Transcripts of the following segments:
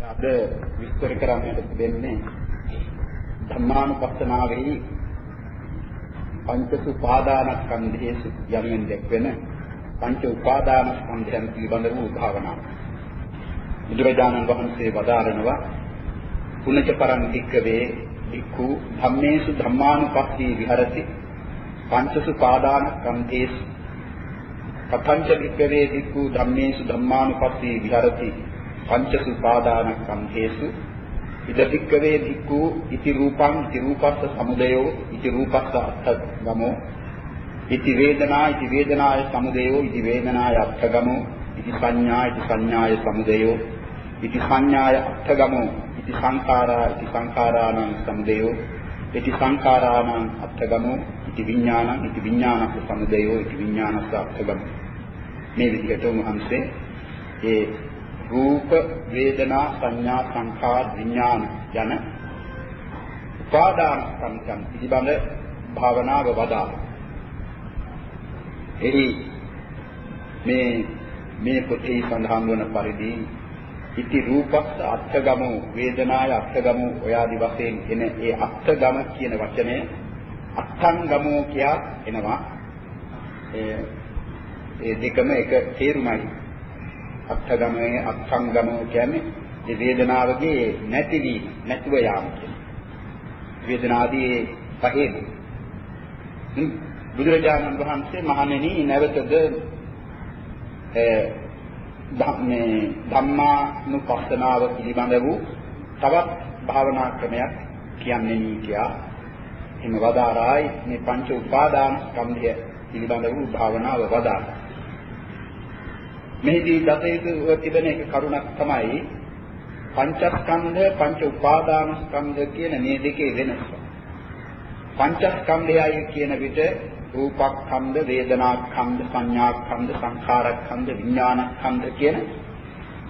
අද විස්තර කරන්නට තිබෙන්නේ ධම්මානුපස්සනාවෙහි පංච උපාදානස්කන්ධයේසු යනුවෙන් දැක්වෙන පංච උපාදානස්කන්ධයන් පිළිබඳ වූ භාවනාව. බුදුරජාණන් වහන්සේ වදාරනවා පුනච පරං වික්කවේ වික්ඛු ධම්මේසු ධම්මානුපස්සී විහරති පංචසු පාදානස්කන්ධේසු කතංච වික්කවේ වික්ඛු ධම්මේසු ධම්මානුපස්සී විහරති පංචසු පාදානස්කන්ධේසු ඉදපික්කවේ ධික්ඛු ඉති රූපං ඉති රූපස්ස සමුදයෝ ඉති රූපස්ස අත්ථගමෝ ඉති වේදනා ඉති වේදනාය සමුදයෝ ඉති වේදනාය අත්ථගමෝ ඉති සංඥා ඉති සංඥාය සමුදයෝ ඉති සංඥාය අත්ථගමෝ ඉති සංඛාරා ඉති සංඛාරාණං සමුදයෝ ඉති සංඛාරාණං අත්ථගමෝ ඉති විඥානං ඉති විඥානස්ස සමුදයෝ ඉති විඥානස්ස අත්ථගමෝ මේ විදිහට උන්වහන්සේ ඒ රූප වේදනා සංඥා සංඛාර විඥාන යන උපාදාන සංකම් පිළිබඳ භාවනාව වදා. එහි මේ මේ පොතේ සඳහන් වන පරිදි ඉති රූපස්ස අත්ථගමෝ වේදනාය අත්ථගමෝ ඔය ආදි වශයෙන් එන ඒ අත්ථගම කියන වචනය අත්ථංගමෝ කියා එනවා. ඒ දෙකම එක තේරුමයි. අත්ථගමයේ අත්ංගමෝ කියන්නේ ඒ වේදනාවගේ නැතිවීම නැතුව යාම කියන. වේදනාදී පහේම. බුදුරජාණන් වහන්සේ මහණෙනි නැවතද ධම්මේ ධම්මානුපස්සනාව පිළිබඳ වූ තවත් භාවනා ක්‍රමයක් කියන්නේ නී කියා එම වදාරායි මේ පංච උපාදාන ස්කන්ධය පිළිබඳ වූ භාවනාව වදාරා. මෙහිදී දතේතුව තිබෙන එක කරුණක් තමයි පංචස්කන්ධ පංච උපාදානස්කන්ධ කියන මේ දෙකේ වෙනස. පංචස්කන්ධයයි කියන විට රූපස්කන්ධ, වේදනාස්කන්ධ, සංඥාස්කන්ධ, සංඛාරස්කන්ධ, විඥානස්කන්ධ කියන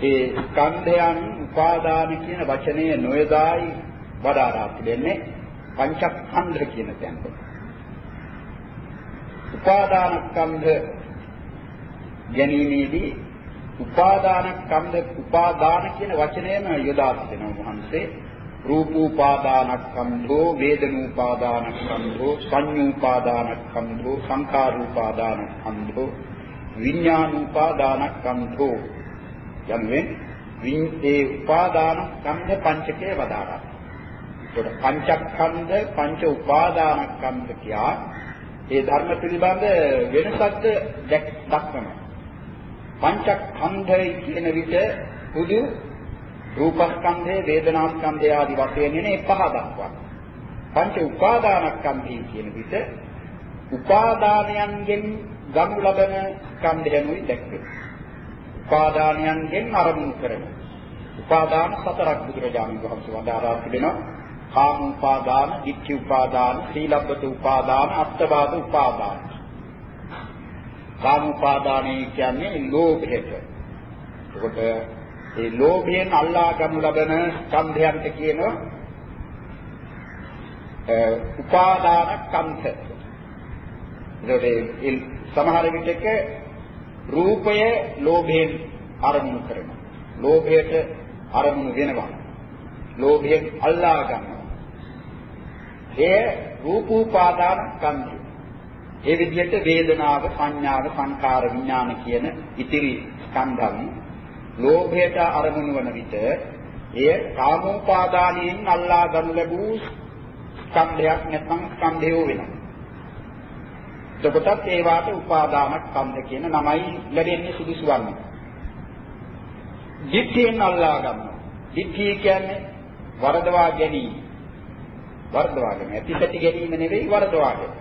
ඒ ස්කන්ධයන් උපාදාන කියන වචනය නොයදායි වදාරා තිබෙන්නේ පංචස්කන්ධ කියන තැනට. උපාදානස්කන්ධ ගැනීමේදී උපාදාන ස්කන්ධ උපාදාන කියන වචනයම යොදා තිබෙනවා වහන්සේ රූපෝපාදානස්කන්ධෝ වේදනෝපාදානස්කන්ධෝ සංඤූපාදානස්කන්ධෝ සංඛාරූපාදානස්කන්ධෝ විඥානෝපාදානස්කන්ධෝ යන්නේ විඤ්ඤේ උපාදාන ස්කන්ධ පංචකයේ වදාරා. ඒකට පංචස්කන්ධ පංච උපාදාන ස්කන්ධ කියා ඒ ධර්ම පිළිබඳ වෙනසක්ද දක්වනවා. පංචස්කන්ධය කියන විට පුදු රූපස්කන්ධය, වේදනාස්කන්ධය ආදී වශයෙන් එන පහ දක්වනවා. පංච උපාදානස්කන්ධය කියන විට උපාදානයන්ගෙන් ගනු ලබන ස්කන්ධයනුයි දැක්වේ. උපාදානයන්ගෙන් අරමුණු කරන. උපාදාන සතරක් බුදුරජාණන් වහන්සේ වදාරා තිබෙනවා. කාම උපාදාන, ditthi උපාදාන, සීලබ්බත උපාදාන, අත්වාද උපාදාන. කාම උපාදානයි කියන්නේ ලෝභයට. එතකොට ඒ ලෝභයෙන් අල්ලා ගනු ලබන ස්කන්ධයන්ට කියනවා උපාදාන ස්කන්ධ. ඒකට සමහර විටක රූපය ලෝභයෙන් අරමුණු කරනවා. ලෝභයට අරමුණු වෙනවා. ලෝභයෙන් අල්ලා ගන්නවා. එය රූපෝපාදාන ස්කන්ධය. ඒ විදිහට වේදනාව, සංඥාව, සංකාර, විඥාන කියන ඉතිරි ස්කන්ධයන් ලෝභයට අරමුණු වන විට එය කාමෝපාදානයෙන් අල්ලා ගනු ලැබූ ස්කන්ධයක් නැත්නම් ස්කන්ධය වෙනවා. එතකොටත් ඒවාට උපාදාන ස්කන්ධ කියන නමයි ලැබෙන්නේ සුදුසු වන්නේ. දිට්ඨියෙන් අල්ලා ගන්නවා. දිට්ඨිය කියන්නේ වරදවා ගැනීම. වරදවා ගැනීම. ඇතිසැටි ගැනීම නෙවෙයි වරදවා ගැනීම.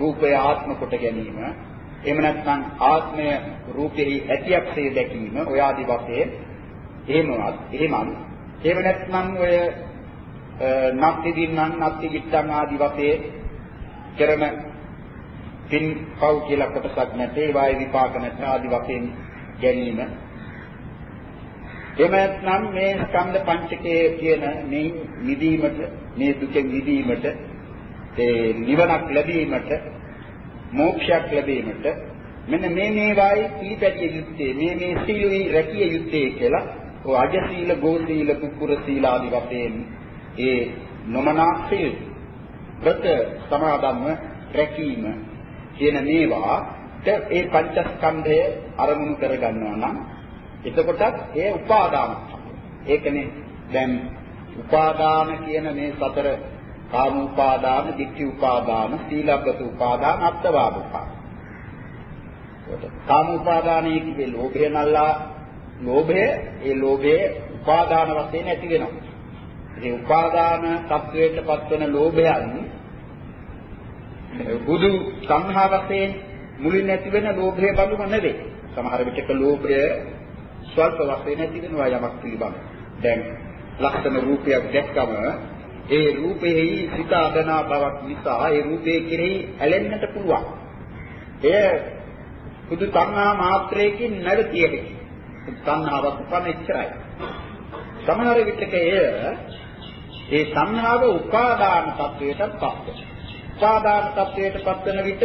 රූපය ආත්ම කොට ගැනීම එහෙම නැත්නම් ආත්මය රූපෙහි ඇතියක්සේ දැකීම ඔය ආදි වශයෙන් එහෙමවත් එහෙමයි එහෙම නැත්නම් ඔය නත්ති දින්නම් නත්ති කිත්තන් ආදි වශයෙන් කරන පින් පව් කියලා කොටසක් නැතේ වායි විපාක නැත ආදි වශයෙන් ගැනීම. එහෙම නැත්නම් මේ ස්කන්ධ පංචකයේ කියන මේ නිදීමට මේ දුකෙන් නිදීමට ඒ නිවනක් ලැබීමට මෝක්ෂයක් ලැබීමට මෙන්න මේ මේවායි පිළිපැදිය යුත්තේ මේ මේ සීලෙහි රැකිය යුත්තේ කියලා ඔය අජ සීල, ගෝ සීල, කුකුර සීල ආදී වශයෙන් ඒ නොමනා සීල් ප්‍රත සමාදන්ව රැකීම කියන මේවා ඒ පංචස්කන්ධය අරමුණු කරගන්නවා නම් එතකොටත් ඒ උපාදාන. ඒකනේ දැන් උපාදාන කියන මේ සතර කාම උපාදාන, ditthi උපාදාන, සීලබ්බත උපාදාන, අත්වාද උපාදාන. කාම උපාදානයේ කිව්වේ ලෝභය නල්ලා ලෝභය ඒ ලෝභයේ උපාදාන වශයෙන් ඇති වෙනවා. ඒ උපාදාන තත්වයට පත්වන ලෝභයන් බුදු සංහා වශයෙන් මුලින් ඇති වෙන ලෝභය බඳුම නෙවේ. සමහර විටක ලෝභය ස්වල්ප වශයෙන් ඇති වෙනවා යමක් පිළිබඳ. දැන් ලක්ෂණ රූපයක් දැක්කම ඒ රූපෙහි සිත අදනා බවක් නිසා ඒ රූපේ කෙරෙහි ඇලෙන්නට පුළුවන්. එය බුදු තණ්හා මාත්‍රයකින් නැවතිය හැකි. තණ්හාවක් උපන්න ඉච්චරයි. සමහර විටක එය ඒ තණ්හාව උපාදාන තත්වයටත් පත් වෙනවා. උපාදාන තත්වයට පත් වෙන විට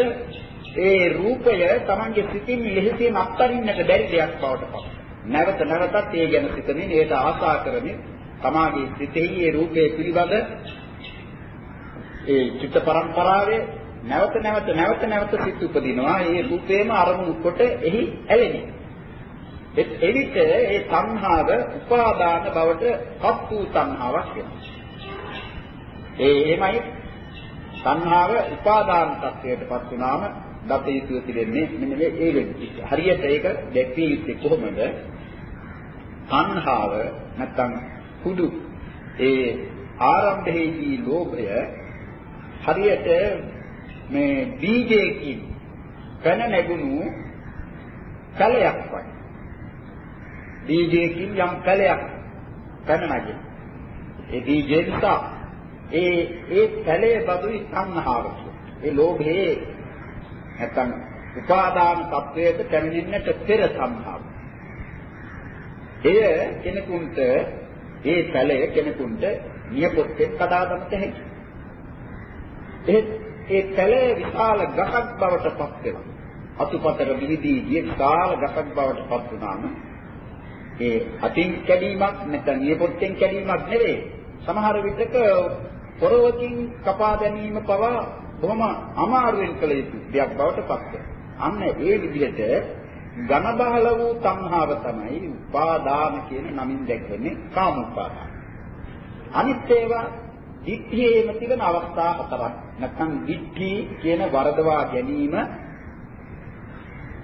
ඒ රූපය Tamange සිතින් ලෙහෙසියෙන් අත්හරින්නට බැරි දෙයක් බවට පත් නැවත නැවතත් ඒ ගැන සිතමින් ඒට ආශා කරමින් තමාගේ සිතෙහි ඒ රූපයේ පිළිබඳ ඒ චිත්ත පරම්පරාවේ නැවත නැවත නැවත නැවත සිත් උපදිනවා. ඒ රූපේම අරමුණු කොට එහි ඇලෙන්නේ එවිට ඒ සංහාව උපාදාන බවට පත් වූ සංහාවක් වෙනවා. ඒ එමයි සංහාව උපාදාන තත්වයටපත් වුණාම දත යුතුව තිබෙන්නේ මෙන්න මේ ඒ වෙද්දී. හරියට ඒක දැක්විය යුත්තේ කොහොමද? සංහාව නැත්තම් කුඩු ඒ ආරම්භයේදී ලෝභය හරියට මේ බීජයකින් පැන නැගුණු කලයක් වගේ. බීජයකින් යම් කලයක් පැන නැගෙන. ඒ බීජය නිසා ඒ ඒ කලයේ බදුයි සංහාව ඒ ලෝභයේ නැත්තම් උපාදාන තත්වයට පැමිණෙන්නට පෙර සංහාව. එය කෙනෙකුට ඒ ඵලය කෙනෙකුට නියපොත්තෙන් කඩා ගන්නට හැකියි. එහෙත් ඒ ඵලය විශාල ගහක් බවට පත් වෙනවා. අතුපතර විහිදී ගිය විශාල ගහක් බවට පත් වුණාම ඒ අතින් කැඩීමක් නැත්නම් නියපොත්තෙන් කැඩීමක් නෙවෙයි. සමහර විටක පොරවකින් කපා ගැනීම පවා බොහොම අමාරුවෙන් කළ යුතු දෙයක් බවට පත් වෙනවා. අන්න ඒ විදිහට ඝන බහල වූ තණ්හාව තමයි උපාදාන කියන නමින් දැක්වෙන්නේ කාම උපාදාන. අනිත් ඒවා දිට්ඨියේම තිබෙන අවස්ථා හතරක්. නැත්නම් දිට්ඨි කියන වරදවා ගැනීම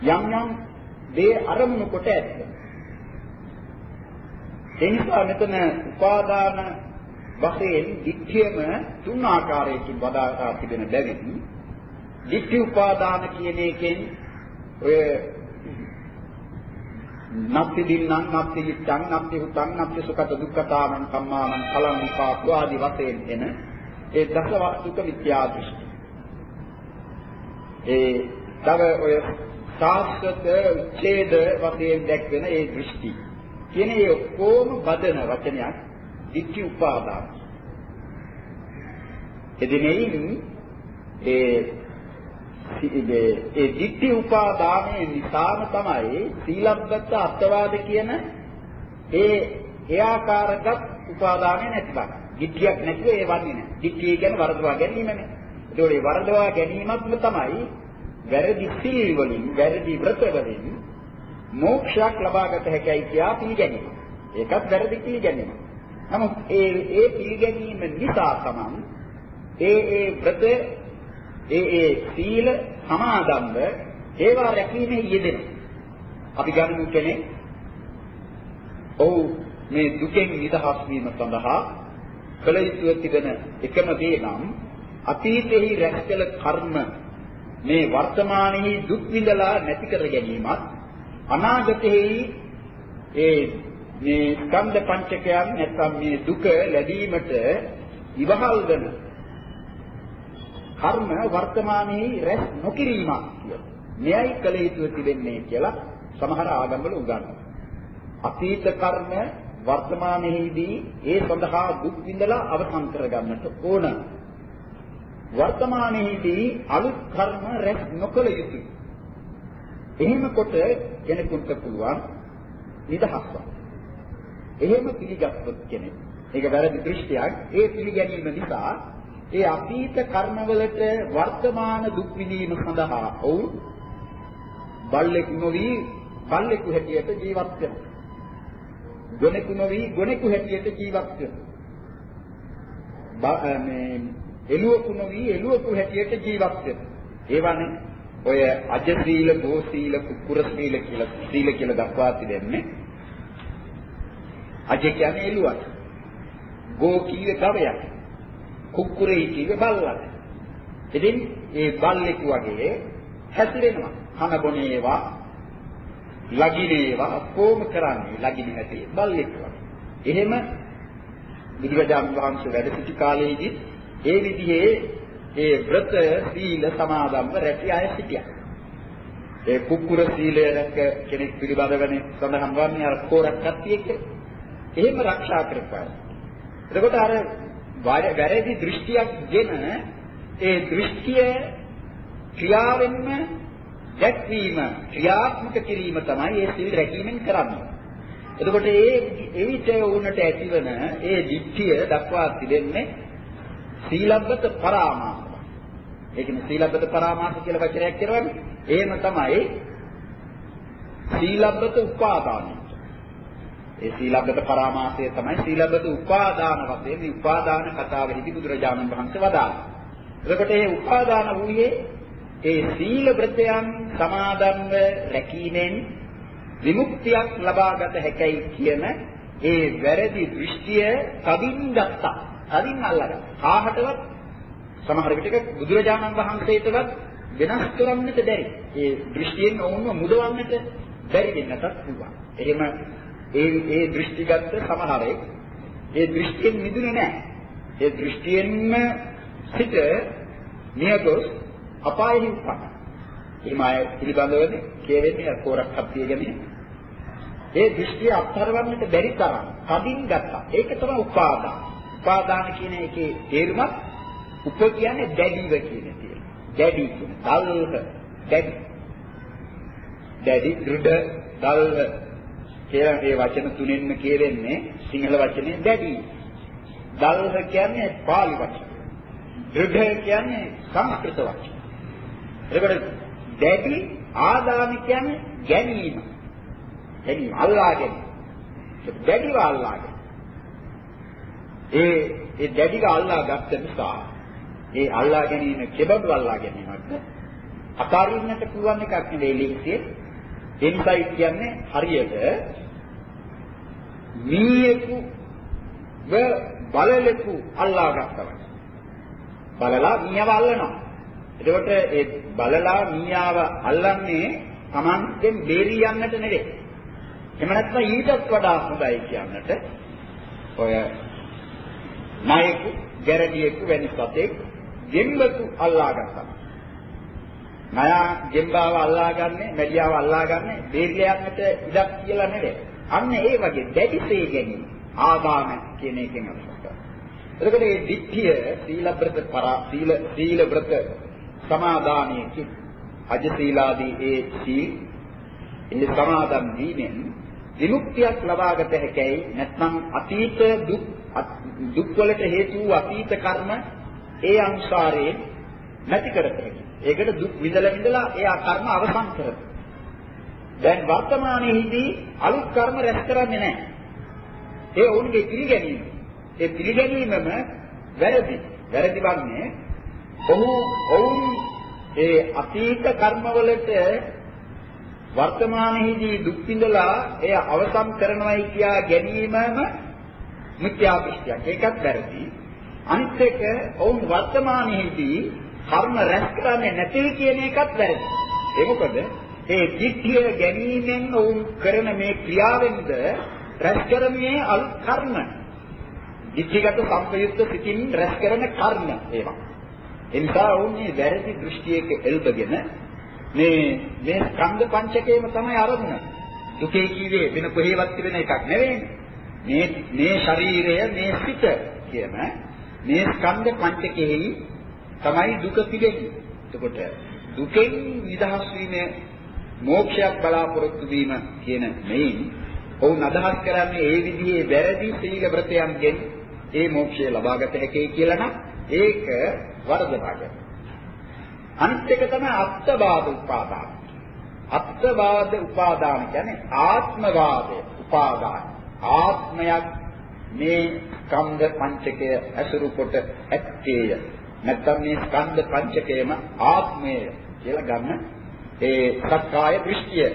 යම් යම් දේ අරමුණු කොට ඇත. ඒ නිසා මෙතන උපාදාන වශයෙන් දිට්ඨියම තුන් ආකාරයකින් වදාරා තිබෙන බැවින් දිට්ඨි උපාදාන කියන එකෙන් ඔය නප්ති දින්නම් නප්ති විත්තං නප්ති හුතං නප්ති සුඛත දුක්ඛතානං කම්මානං කලං විපාකෝ ආදී වශයෙන් එන ඒ දස වස්තුක මිත්‍යා දෘෂ්ටි. ඒ තව ඔය සාස්ත්‍ත ඡේද වශයෙන් දැක්වෙන ඒ දෘෂ්ටි. කියන ඒ ඔක්කොම බදන වචනයක් ditthi උපාදාන. එදිනෙයින් ඒ ඒ ditthi උපාදානයේ නිසාම තමයි සීලබ්බත අත්වාද කියන ඒ ඒ ආකාරගත උපාදානය නැතිවක්. ditthියක් නැතිව ඒ වන්නේ නැහැ. ditthිය කියන්නේ වරදවා ගැනීමනේ. ඒකෝට ඒ වරදවා ගැනීමක්ම තමයි වැරදි සීල් වලින්, වැරදි වෘත වලින් මෝක්ෂයක් ලබාගත හැකියි කියා පිළිගැනීම. ඒකත් වැරදි පිළිගැනීම. නමුත් ඒ ඒ පිළිගැනීම නිසා තමයි ඒ ඒ වෘත ඒ ඒ සීල සමාදම්ව ඒවා රැකීමේ යෙදෙන. අපි ගන්නු කෙනෙක් ඔව් මේ දුකෙන් නිදහස් වීම සඳහා කළ යුතු තිබෙන එකම දේ නම් අතීතෙහි රැස් කළ කර්ම මේ වර්තමානයේ දුක් විඳලා නැති කර ගැනීමත් අනාගතෙහි ඒ මේ ස්කන්ධ පංචකයන් නැත්නම් මේ දුක ලැබීමට ඉවහල් වෙන කර්ම වර්තමානයේ රැස් නොකිරීමක් කියලා. මෙයයි කළ යුතු තිබෙන්නේ කියලා සමහර ආගම්වල උගන්වනවා. අතීත කර්ම වර්තමානයේදී ඒ සඳහා දුක් විඳලා අවසන් කරගන්නට ඕන. වර්තමානයේදී අලුත් කර්ම රැස් නොකළ යුතුයි. එහෙම කොට කෙනෙකුට පුළුවන් නිදහස් එහෙම පිළිගත්තොත් කෙනෙක් ඒක වැරදි දෘෂ්ටියක්. ඒ පිළිගැනීම නිසා ඒ අතීත කර්මවලට වර්තමාන දුක් විඳීම සඳහා ඔවුන් බල්ලෙකු නොවි බල්ලෙකු හැටියට ජීවත් වෙනවා. ගොනෙකු නොවි ගොනෙකු හැටියට ජීවත් වෙනවා. මේ එළුවෙකු නොවි එළුවෙකු හැටියට ජීවත් වෙනවා. ඒවනේ ඔය අජ සීල, ගෝ සීල, කුකුර සීල කියලා සීල කියලා දක්වා තිබෙන්නේ. අජ කියන්නේ එළුවක්. ගෝ කීවේ ගවයක්. කුකුරේ කීවේ බල්ලක්. ඉතින් ඒ බල්ලෙකු වගේ හැසිරෙනවා. කන බොන ඒවා, ලගින ඒවා කොහොම කරන්නේ? ලගින හැටි බල්ලෙකු වගේ. එහෙම බුදුරජාණන් වහන්සේ වැඩ සිටි කාලයේදී ඒ විදිහේ ඒ ව්‍රත සීල සමාදම්ව රැකී අය සිටියා. ඒ කුකුර සීලය රැක කෙනෙක් පිළිබඳවනේ සඳහන් වන්නේ අර කෝරක් කට්ටියෙක්. එහෙම ආරක්ෂා කරපුවා. එතකොට අර වැරදි දෘෂ්ටියක් ගෙන ඒ දෘෂ්ටිය ක්‍රියාවෙන්ම දැක්වීම ක්‍රියාත්මක කිරීම තමයි ඒ සිල් රැකීමෙන් කරන්නේ. එතකොට ඒ එවිට වුණට ඇතිවන ඒ දිට්ඨිය දක්වා තිබෙන්නේ සීලබ්බත පරාමාස. ඒ කියන්නේ සීලබ්බත පරාමාස කියලා වචනයක් කියනවනේ. එහෙම තමයි සීලබ්බත උපාදානයි. ඒ සීලබ්බත පරාමාසය තමයි සීලබ්බත උපාදාන වශයෙන් මේ උපාදාන කතාවෙහිදී බුදුරජාණන් වහන්සේ වදාළා. එතකොට මේ උපාදාන වූයේ ඒ සීල වෘතයන් සමාදන්ව රැකීමෙන් විමුක්තියක් ලබාගත හැකයි කියන ඒ වැරදි දෘෂ්ටිය කවින් ගත්තා. කවින් අල්ලගත්තා. කාහටවත් සමහර විටක බුදුරජාණන් වහන්සේටවත් වෙනස් කරන්නට බැරි. ඒ දෘෂ්ටියෙන් ඔවුන්ව මුදවන්නට බැරි වෙන්නටත් පුළුවන්. එහෙම ඒ ඒ දෘෂ්ටිගත සමහරෙක් ඒ දෘෂ්ටියෙන් මිදුනේ නැහැ. ඒ දෘෂ්ටියෙන්ම සිට නියගොස් අපායෙහි උපන්න. එහෙම අය පිළිබඳවනේ කියවෙන්නේ කෝරක් කප්පිය ගැන. ඒ දෘෂ්ටිය අත්හරවන්නට බැරි තරම් කඩින් ගත්තා. ඒක තමයි උපාදාන. උපාදාන කියන එකේ තේරුමත් උප කියන්නේ දැඩිව කියන තේරුම. දැඩි කියන දල්හ දැඩි. දැඩි දෘಢ දල්හ කියලා මේ වචන තුනෙන්ම කියවෙන්නේ සිංහල වචනේ දැඩි. දල්හ කියන්නේ පාලි වචන. දෘಢ කියන්නේ සංස්කෘත වචන. එතකොට දැඩි ආදාන කියන්නේ ගැනීම. ගැනීම අල්ලා ගැනීම. දැඩිව අල්ලා ගැනීම. ඒ ඒ දැඩිව අල්ලා ගත්ත නිසා ඒ අල්ලා ගැනීම කෙබඳු අල්ලා ගැනීමක්ද අතාරින්නට පුළුවන් එකක් නෙවෙයි ලේසිය. ඒ නිසායි කියන්නේ හරියට මීයෙකු ව බලලෙකු අල්ලා ගන්නවා. බලලා මීයව අල්ලනවා. එතකොට ඒ බලලා මීයාව අල්ලන්නේ Tamanten බේරී යන්නට නෙවෙයි. එහෙම නැත්නම් ඊටත් වඩා හොඳයි කියන්නට ඔය නායක ගැරඩියෙකු වැනි සතෙක් ගෙම්බතු අල්ලා ගන්නවා. නයා ගෙම්බාව අල්ලාගන්නේ, මැඩියාව අල්ලාගන්නේ බේරිලා යන්නට ඉඩක් කියලා නෙවෙයි. අන්න ඒ වගේ දැඩිසේ ගැනීම ආදාන කියන එකෙන් අදහස් එතකොට මේ දිට්ඨිය සීලබ්‍රත පරා සීල සීලබ්‍රත සමාදානයේ කි අජ සීලාදී ඒ සීල් ඒ සමාදන් වීමෙන් විමුක්තියක් ලබාගත හැකියි නැත්නම් අතීත දුක් දුක් වලට හේතු වූ අතීත කර්ම ඒ අනුසාරයෙන් නැති කරත හැකියි. ඒකට දුක් විඳලා විඳලා ඒ කර්ම අවසන් කරත. දැන් වර්තමානයේදී අලුත් කර්ම රැස් කරන්නේ නැහැ. ඒ ඔවුන්ගේ පිළිගැනීම. ඒ පිළිගැනීමම වැරදි. වැරදි වන්නේ ඔහු ඔවුන් ඒ අතීත කර්මවලට වර්තමානයේදී දුක් විඳලා එය අවසන් කරනවායි කියා ගැනීමම මිත්‍යා දෘෂ්ටියක්. ඒකත් වැරදි. අනිත් එක ඔවුන් වර්තමානයේදී කර්ම රැස් කරන්නේ නැtei කියන එකත් වැරදි. ඒ මොකද ඒ දිට්ඨිය ගැනීමෙන් ඔවුන් කරන මේ ක්‍රියාවෙන්ද රැස් කරන්නේ අල් කර්ම. දිට්ඨිගත සංපයුක්ත සිතින් රැස් කරන කර්ම ඒවා. එනිසා ඔවුන් මේ වැරදි දෘෂ්ටියක එල්බගෙන මේ මේ ස්කන්ධ පංචකයම තමයි අරමුණ. දුකේ කීවේ වෙන කොහෙවත් තිබෙන එකක් නෙවෙයි. මේ මේ ශරීරය මේ සිත කියන මේ ස්කන්ධ පංචකෙහි තමයි දුක පිළිගන්නේ. එතකොට දුකෙන් නිදහස් වීම මෝක්ෂයක් බලාපොරොත්තු වීම කියන මෙයින් ඔවුන් අදහස් කරන්නේ ඒ විදිහේ වැරදි සීල වෘතයන්ගෙන් ඒ මොක්ෂය ලබාගත හැකියි කියලා නම් ඒක වරදවාගන්න. අනිත් එක තමයි අත්වාද උපාදාන. අත්වාද උපාදාන කියන්නේ ආත්මවාදය උපාදාන. ආත්මයක් මේ ස්කන්ධ පංචකය ඇසුරු කොට ඇත්තේය. නැත්නම් මේ ස්කන්ධ පංචකයම ආත්මය කියලා ගන්න ඒ සක්කාය දෘෂ්ටිය.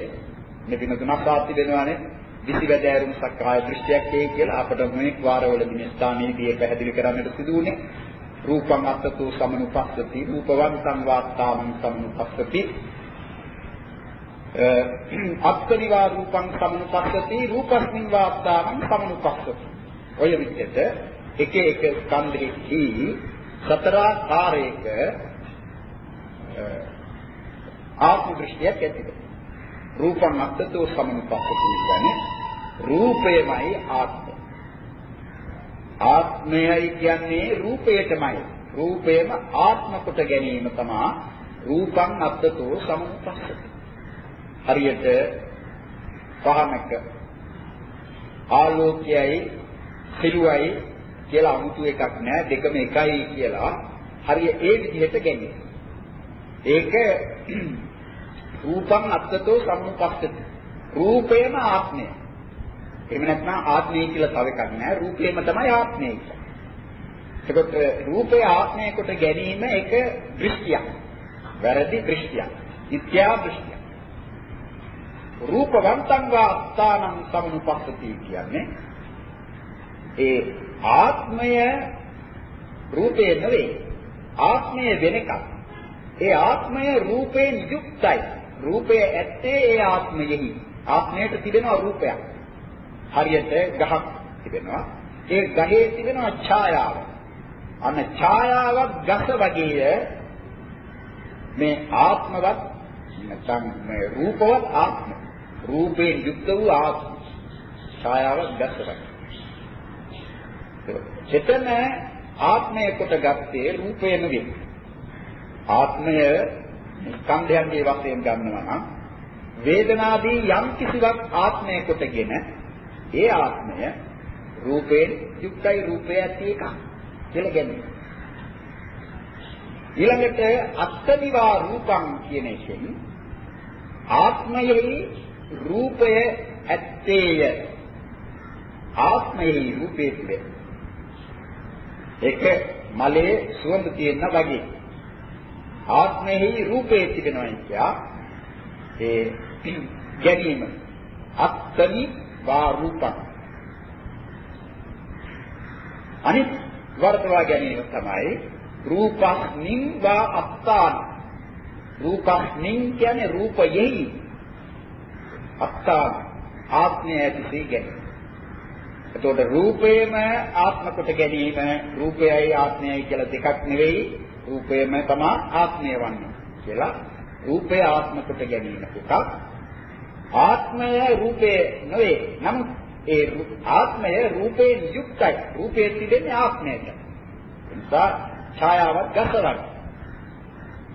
මේ දින තුනක් ආත්ති වෙනවානේ. විසිවැදෑරුම් සක්කාය දෘෂ්ටියක් ඒ කියලා අපට මේ වාරවලදී මේ ස්ථානයේදී පැහැදිලි කරන්නට සිදු වුණේ. රූපං අත්තතු සමනුපස්සති රූපවන්තං වාත්තාමං සමනුපස්සති අත්තනිවා රූපං සමනුපස්සති රූපස්මින් වාත්තාමං සමනුපස්සති ඔය විදිහට එක එක ස්කන්ධෙහි සතරාකාරයක ආත්ම දෘෂ්ටියක් ඇතිද රූපං අත්තතු සමනුපස්සති කියන්නේ රූපයමයි ආත්මය ආත්මයයි කියන්නේ රූපයටමයි. රූපයම ආත්ම කොට ගැනීම තමයි රූපං අත්තතෝ සමුපස්සති. හරියට පහනක ආලෝකයයි සිරුවයි කියලා 아무තු එකක් නෑ දෙකම එකයි කියලා හරිය ඒ විදිහට ගැනීම. ඒක රූපං අත්තතෝ සම්මුපස්සති. රූපයම ආත්මය. එහෙම නැත්නම් ආත්මය කියලා තව එකක් නෑ රූපේම තමයි ආත්මය කියන්නේ. එතකොට රූපය ආත්මය කොට ගැනීම එක දෘෂ්ටියක්. වැරදි දෘෂ්ටියක්. මිත්‍යා දෘෂ්ටියක්. රූපවන්තං වා අත්තානං සමනුපස්සති කියන්නේ ඒ ආත්මය රූපේ නෙවෙයි ආත්මය වෙන එකක්. ඒ ආත්මය රූපයෙන් යුක්තයි. රූපය ඇත්තේ ඒ ආත්මයෙහි. ආත්මයට තිබෙනවා රූපයක්. හරියට ගහක් තිබෙනවා. ඒ ගහේ තිබෙනවා ඡායාව. අන්න ඡායාවක් ගස වගේය මේ ආත්මවත් නැත්නම් මේ රූපවත් ආත්ම. රූපයෙන් යුක්ත වූ ආත්ම. ඡායාවක් ගස වගේ. චේතන ආත්මය කොට ගත්තේ රූපය නෙවෙයි. ආත්මය ස්කන්ධයන්ගේ වශයෙන් ගන්නවා නම් වේදනාදී යම් කිසිවක් ආත්මය කොටගෙන ඒ ආත්මය රූපයෙන් යුක්තයි රූපය ඇති එක කියලා ගැනීම. ඊළඟට අත්තනිවා රූපං කියන එකෙන් ආත්මයෙහි රූපය ඇත්තේය. ආත්මයෙහි රූපේ තිබේ. ඒක මලේ සුවඳ තියෙන වගේ. ආත්මයෙහි රූපේ තිබෙනවා කියා ඒ ගැනීම. අත්තනි වා රූපං. අනිත් වර්තවා ගැනීම තමයි රූපස්මින් වා අත්තාන. රූපස්මින් කියන්නේ රූපයෙහි අත්තාන ආත්මය ඇතිසේ ගැනීම. එතකොට රූපේම ආත්ම කොට ගැනීම රූපයයි ආත්මයයි කියලා දෙකක් නෙවෙයි. රූපයම තමයි ආත්මය වන්නේ කියලා රූපය ආත්ම කොට ගැනීම එකක් ආත්මය රූපේ නෙවෙයි. නමුත් ඒ ආත්මය රූපයෙන් යුක්තයි. රූපයේ තිබෙන්නේ ආත්මයට. නිසා ඡායාවක් ගසවක්.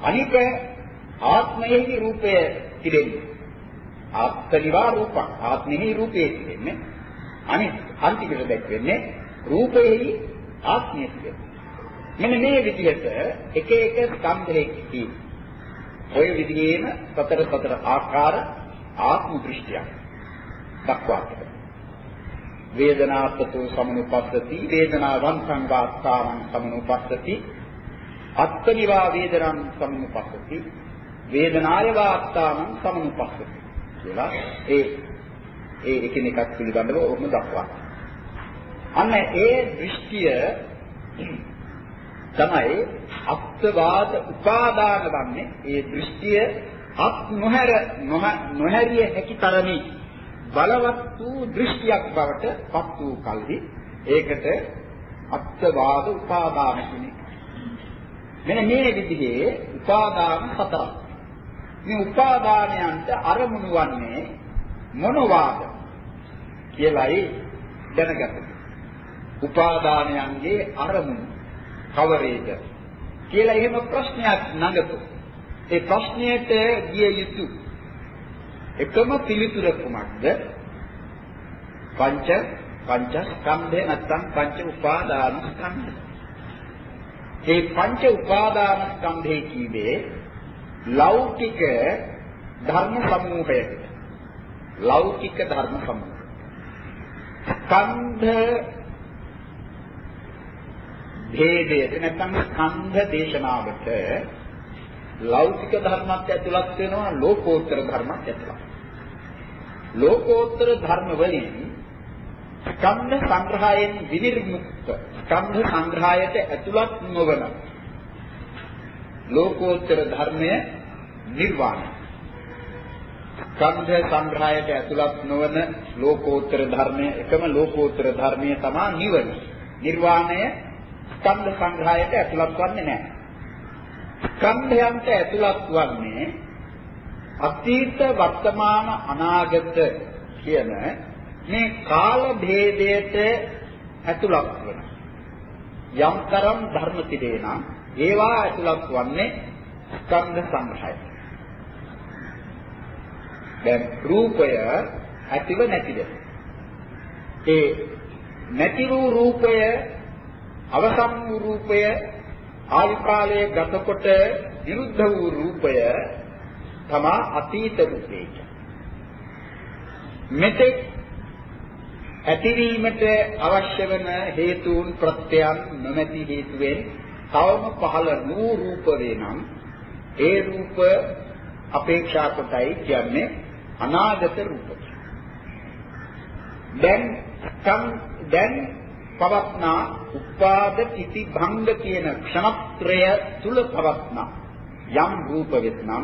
අනික ආත්මයෙහි රූපය තිබෙන්නේ. ආත්මනිවා රූපං. ආත්මෙහි රූපේ තිබෙන්නේ. අනිත් අන්තිමට දැක්වෙන්නේ රූපෙහි ආත්මය තිබෙන්නේ. මෙන්න මේ විදිහට එක එක ස්කන්ධෙහි ඔය විදිහේම සතර සතර ආකාර ආත්ම දෘෂ්ටියක් දක්වා තිබෙනවා. වේදනාපතු සමනුපස්සති වේදනාවන් සංඝාත්තාවන් සමනුපස්සති අත්තනිවා වේදනං සමනුපස්සති වේදනාය වාත්තාවන් සමනුපස්සති කියලා ඒ ඒ එකිනෙකක් පිළිබඳව ඔහොම දක්වා. අන්න ඒ දෘෂ්ටිය තමයි අත්වාද උපාදාන වන්නේ ඒ දෘෂ්ටිය අත් නොහැර නොහැරිය හැකි තරමේ බලවත් වූ දෘෂ්ටියක් බවට පත් වූ කල්හි ඒකට අත්වාද උපාදාන කියන්නේ. මෙන්න මේ විදිහේ උපාදාන හතරක්. මේ උපාදානයන්ට අරමුණු වන්නේ මොනවාද කියලායි දැනගන්න. උපාදානයන්ගේ අරමුණු කවරේද කියලා එහෙම ප්‍රශ්නයක් නඟතොත් ඒ ප්‍රශ්නයට ගිය යුතු එකම පිළිතුර කුමක්ද? පංච පංචස්කන්ධය නැත්නම් පංච උපාදානස්කන්ධය. මේ පංච උපාදානස්කන්ධය කීවේ ලෞකික ධර්ම සමූහයකට. ලෞකික ධර්ම සමූහය. ස්කන්ධ භේදයට නැත්නම් ස්කන්ධ දේශනාවට ලෞකික ධර්මයක් ඇතුළත් වෙනවා ලෝකෝත්තර ධර්මයක් ඇතුළත්. ලෝකෝත්තර ධර්ම වලින් ස්කන්ධ සංග්‍රහයෙන් විනිර්මුක්ත ස්කන්ධ සංග්‍රහයට ඇතුළත් නොවන ලෝකෝත්තර ධර්මය නිර්වාණය. ස්කන්ධ සංග්‍රහයට ඇතුළත් නොවන ලෝකෝත්තර ධර්මය එකම ලෝකෝත්තර ධර්මය තමයි නිවන. නිර්වාණය ස්කන්ධ සංග්‍රහයට ඇතුළත් වන්නේ නැහැ. ස්කන්ධයන්ට ඇතුළත් වන්නේ අතීත වර්තමාන අනාගත කියන මේ කාල භේදයට ඇතුළත් වෙන යම්තරම් ධර්ම තිබේ නම් ඒවා ඇතුළත් වන්නේ ස්කන්ධ සංග්‍රහයට. දැන් රූපය ඇතිව නැතිද? ඒ නැති වූ රූපය අවසන් වූ රූපය ආයු කාලයේ ගතකොට විරුද්ධ වූ රූපය තමා අතීත රූපේ. මෙතෙක් ඇතිවීමට අවශ්‍ය වන හේතුන් ප්‍රත්‍යයන් නොමැති හේතුවෙන් තවම පහළ වූ රූප වේනම් ඒ රූප අපේක්ෂා කොටයි කියන්නේ අනාගත රූප. දැන් දැන් පවත්නා උපාද කිති භංග කියන ක්ෂණත්‍රය තුල පවත්නා යම් රූප වෙත්නම්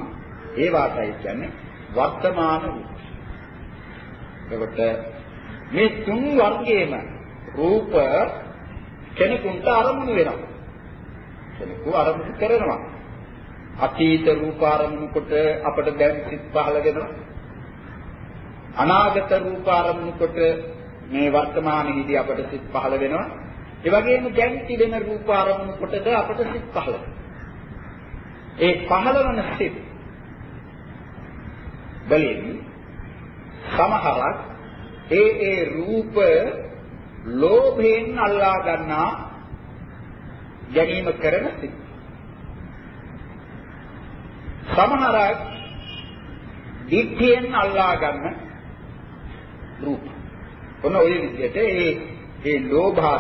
ඒ වාසය කියන්නේ වර්තමාන රූප. එතකොට මේ තුන් වර්ගයේම රූප කෙනෙකුට අරමුණු වෙනවා. කෙනෙකු අරමුණු කරනවා. අතීත රූප අරමුණු කොට අපට දැන් සිත් පහළ වෙනවා. අනාගත රූප අරමුණු කොට මේ වර්තමානයේදී අපට සිත් පහළ වෙනවා. ඒ වගේම දැන් තිබෙන රූප අරමුණු කොටද අපට සිත් පහළ ඒ පහළ වන සිත් වලින් සමහරක් ඒ ඒ රූප ලෝභයෙන් අල්ලා ගන්නා ගැනීම කරන සිත්. සමහරක් දිට්ඨියෙන් අල්ලා ගන්න රූප. ඔන්න ඔය විදිහට ඒ ඒ ලෝභා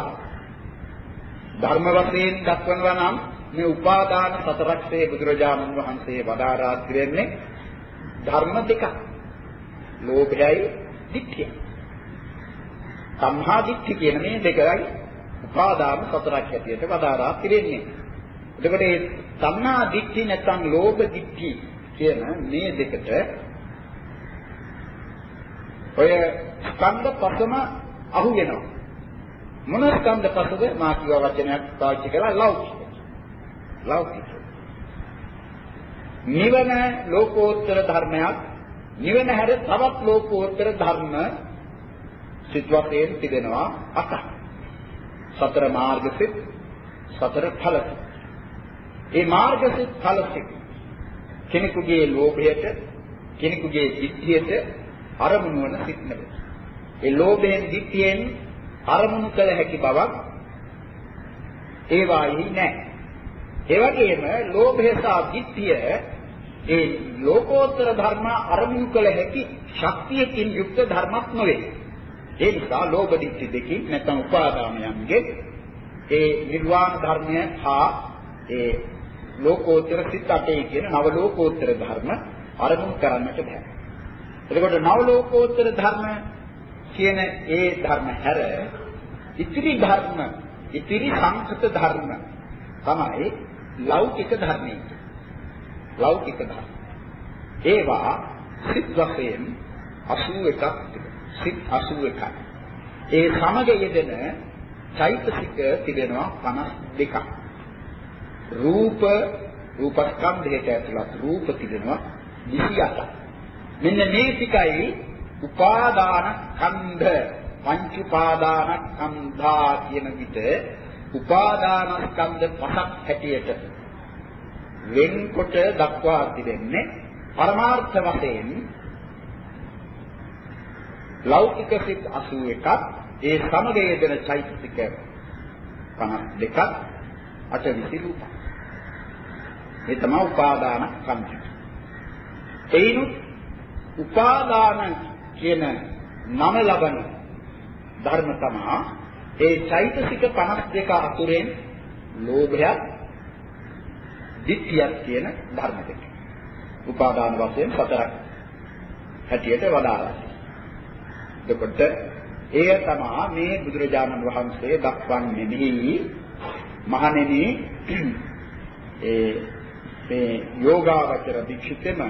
ධර්ම වශයෙන් දක්වනවා නම් මේ උපාදාන සතරක්සේ බුදුරජාණන් වහන්සේ වදාරා තිරෙන්නේ ධර්ම දෙකක්. ලෝභයයි දිට්ඨියයි. සම්හා දිට්ඨි කියන මේ දෙකයි උපාදාන සතරක් හැටියට වදාරා තිරෙන්නේ. එතකොට මේ සම්හා දිට්ඨි නැත්නම් ලෝභ දිට්ඨි කියන මේ දෙකට ඔය ස්කන්ධ පසම අහු වෙනවා. මොන ස්කන්ධ පසද මා කියව වචනයක් පාවිච්චි කරලා ලෞකික. ලෞකික. නිවන ලෝකෝත්තර ධර්මයක් නිවන හැර තවත් ලෝකෝත්තර ධර්ම සිත් වශයෙන් තිබෙනවා අට. සතර මාර්ග සිත් සතර ඵල සිත්. ඒ මාර්ග සිත් ඵල සිත් කෙනෙකුගේ ලෝභයට කෙනෙකුගේ දිට්ඨියට අරමුණු වන සිත් නෙවෙයි. ඒ ලෝභයෙන් දිට්ඨියෙන් අරමුණු කළ හැකි බවක් ඒවාෙහි නැහැ. ඒ වගේම ලෝභය සහ දිට්ඨිය ඒ ලෝකෝත්තර ධර්ම අරමුණු කළ හැකි ශක්තියකින් යුක්ත ධර්මයක් නොවේ. ඒ නිසා ලෝභ දිට්ඨි දෙකකින් නැත්නම් උපාදානයන්ගේ ඒ නිර්වාණ ධර්මය හා ඒ ලෝකෝත්තර සිත් අටේ කියන නව ලෝකෝත්තර ධර්ම අරමුණු කරන්නට බෑ. එතකොට නව ලෝකෝත්තර ධර්ම කියන ඒ ධර්ම හැර ඉතිරි ධර්ම ඉතිරි සංකත ධර්ම තමයි ලෞකික ධර්මයේ. ලෞකික ධර්ම. ඒවා සිත් වශයෙන් 81ක් සිත් 81ක් ඒ සමග යෙදෙන චෛතසික තිබෙනවා 52ක් රූප රූපස්කන්ධයට ඇතුළත් රූප තිබෙනවා 28ක් මෙන්න මේ ටිකයි උපාදාන ස්කන්ධ පංච උපාදාන ස්කන්ධා කියන විට උපාදාන ස්කන්ධ පහක් හැටියට වෙන්කොට දක්වා තිබෙන්නේ පරමාර්ථ වශයෙන් ලෞකික සිත් 81ක් ඒ සමග යෙදෙන චෛතසික 52ක් අටවිසි රූප. ඒ තමයි උපාදාන කන්ති. එයිනුත් උපාදාන කියන නම ලබන ධර්ම තමා ඒ චෛතසික 52 අතුරෙන් ලෝභයත් ditthiyat කියන ධර්ම දෙක. උපාදාන වශයෙන් සතරක් හැටියට වදාළා. එතකොට එය තමයි මේ බුදුරජාණන් වහන්සේ දක්වන්නේ මෙහි මහණෙනි ඒ මේ යෝගාවචර දීක්ෂිතම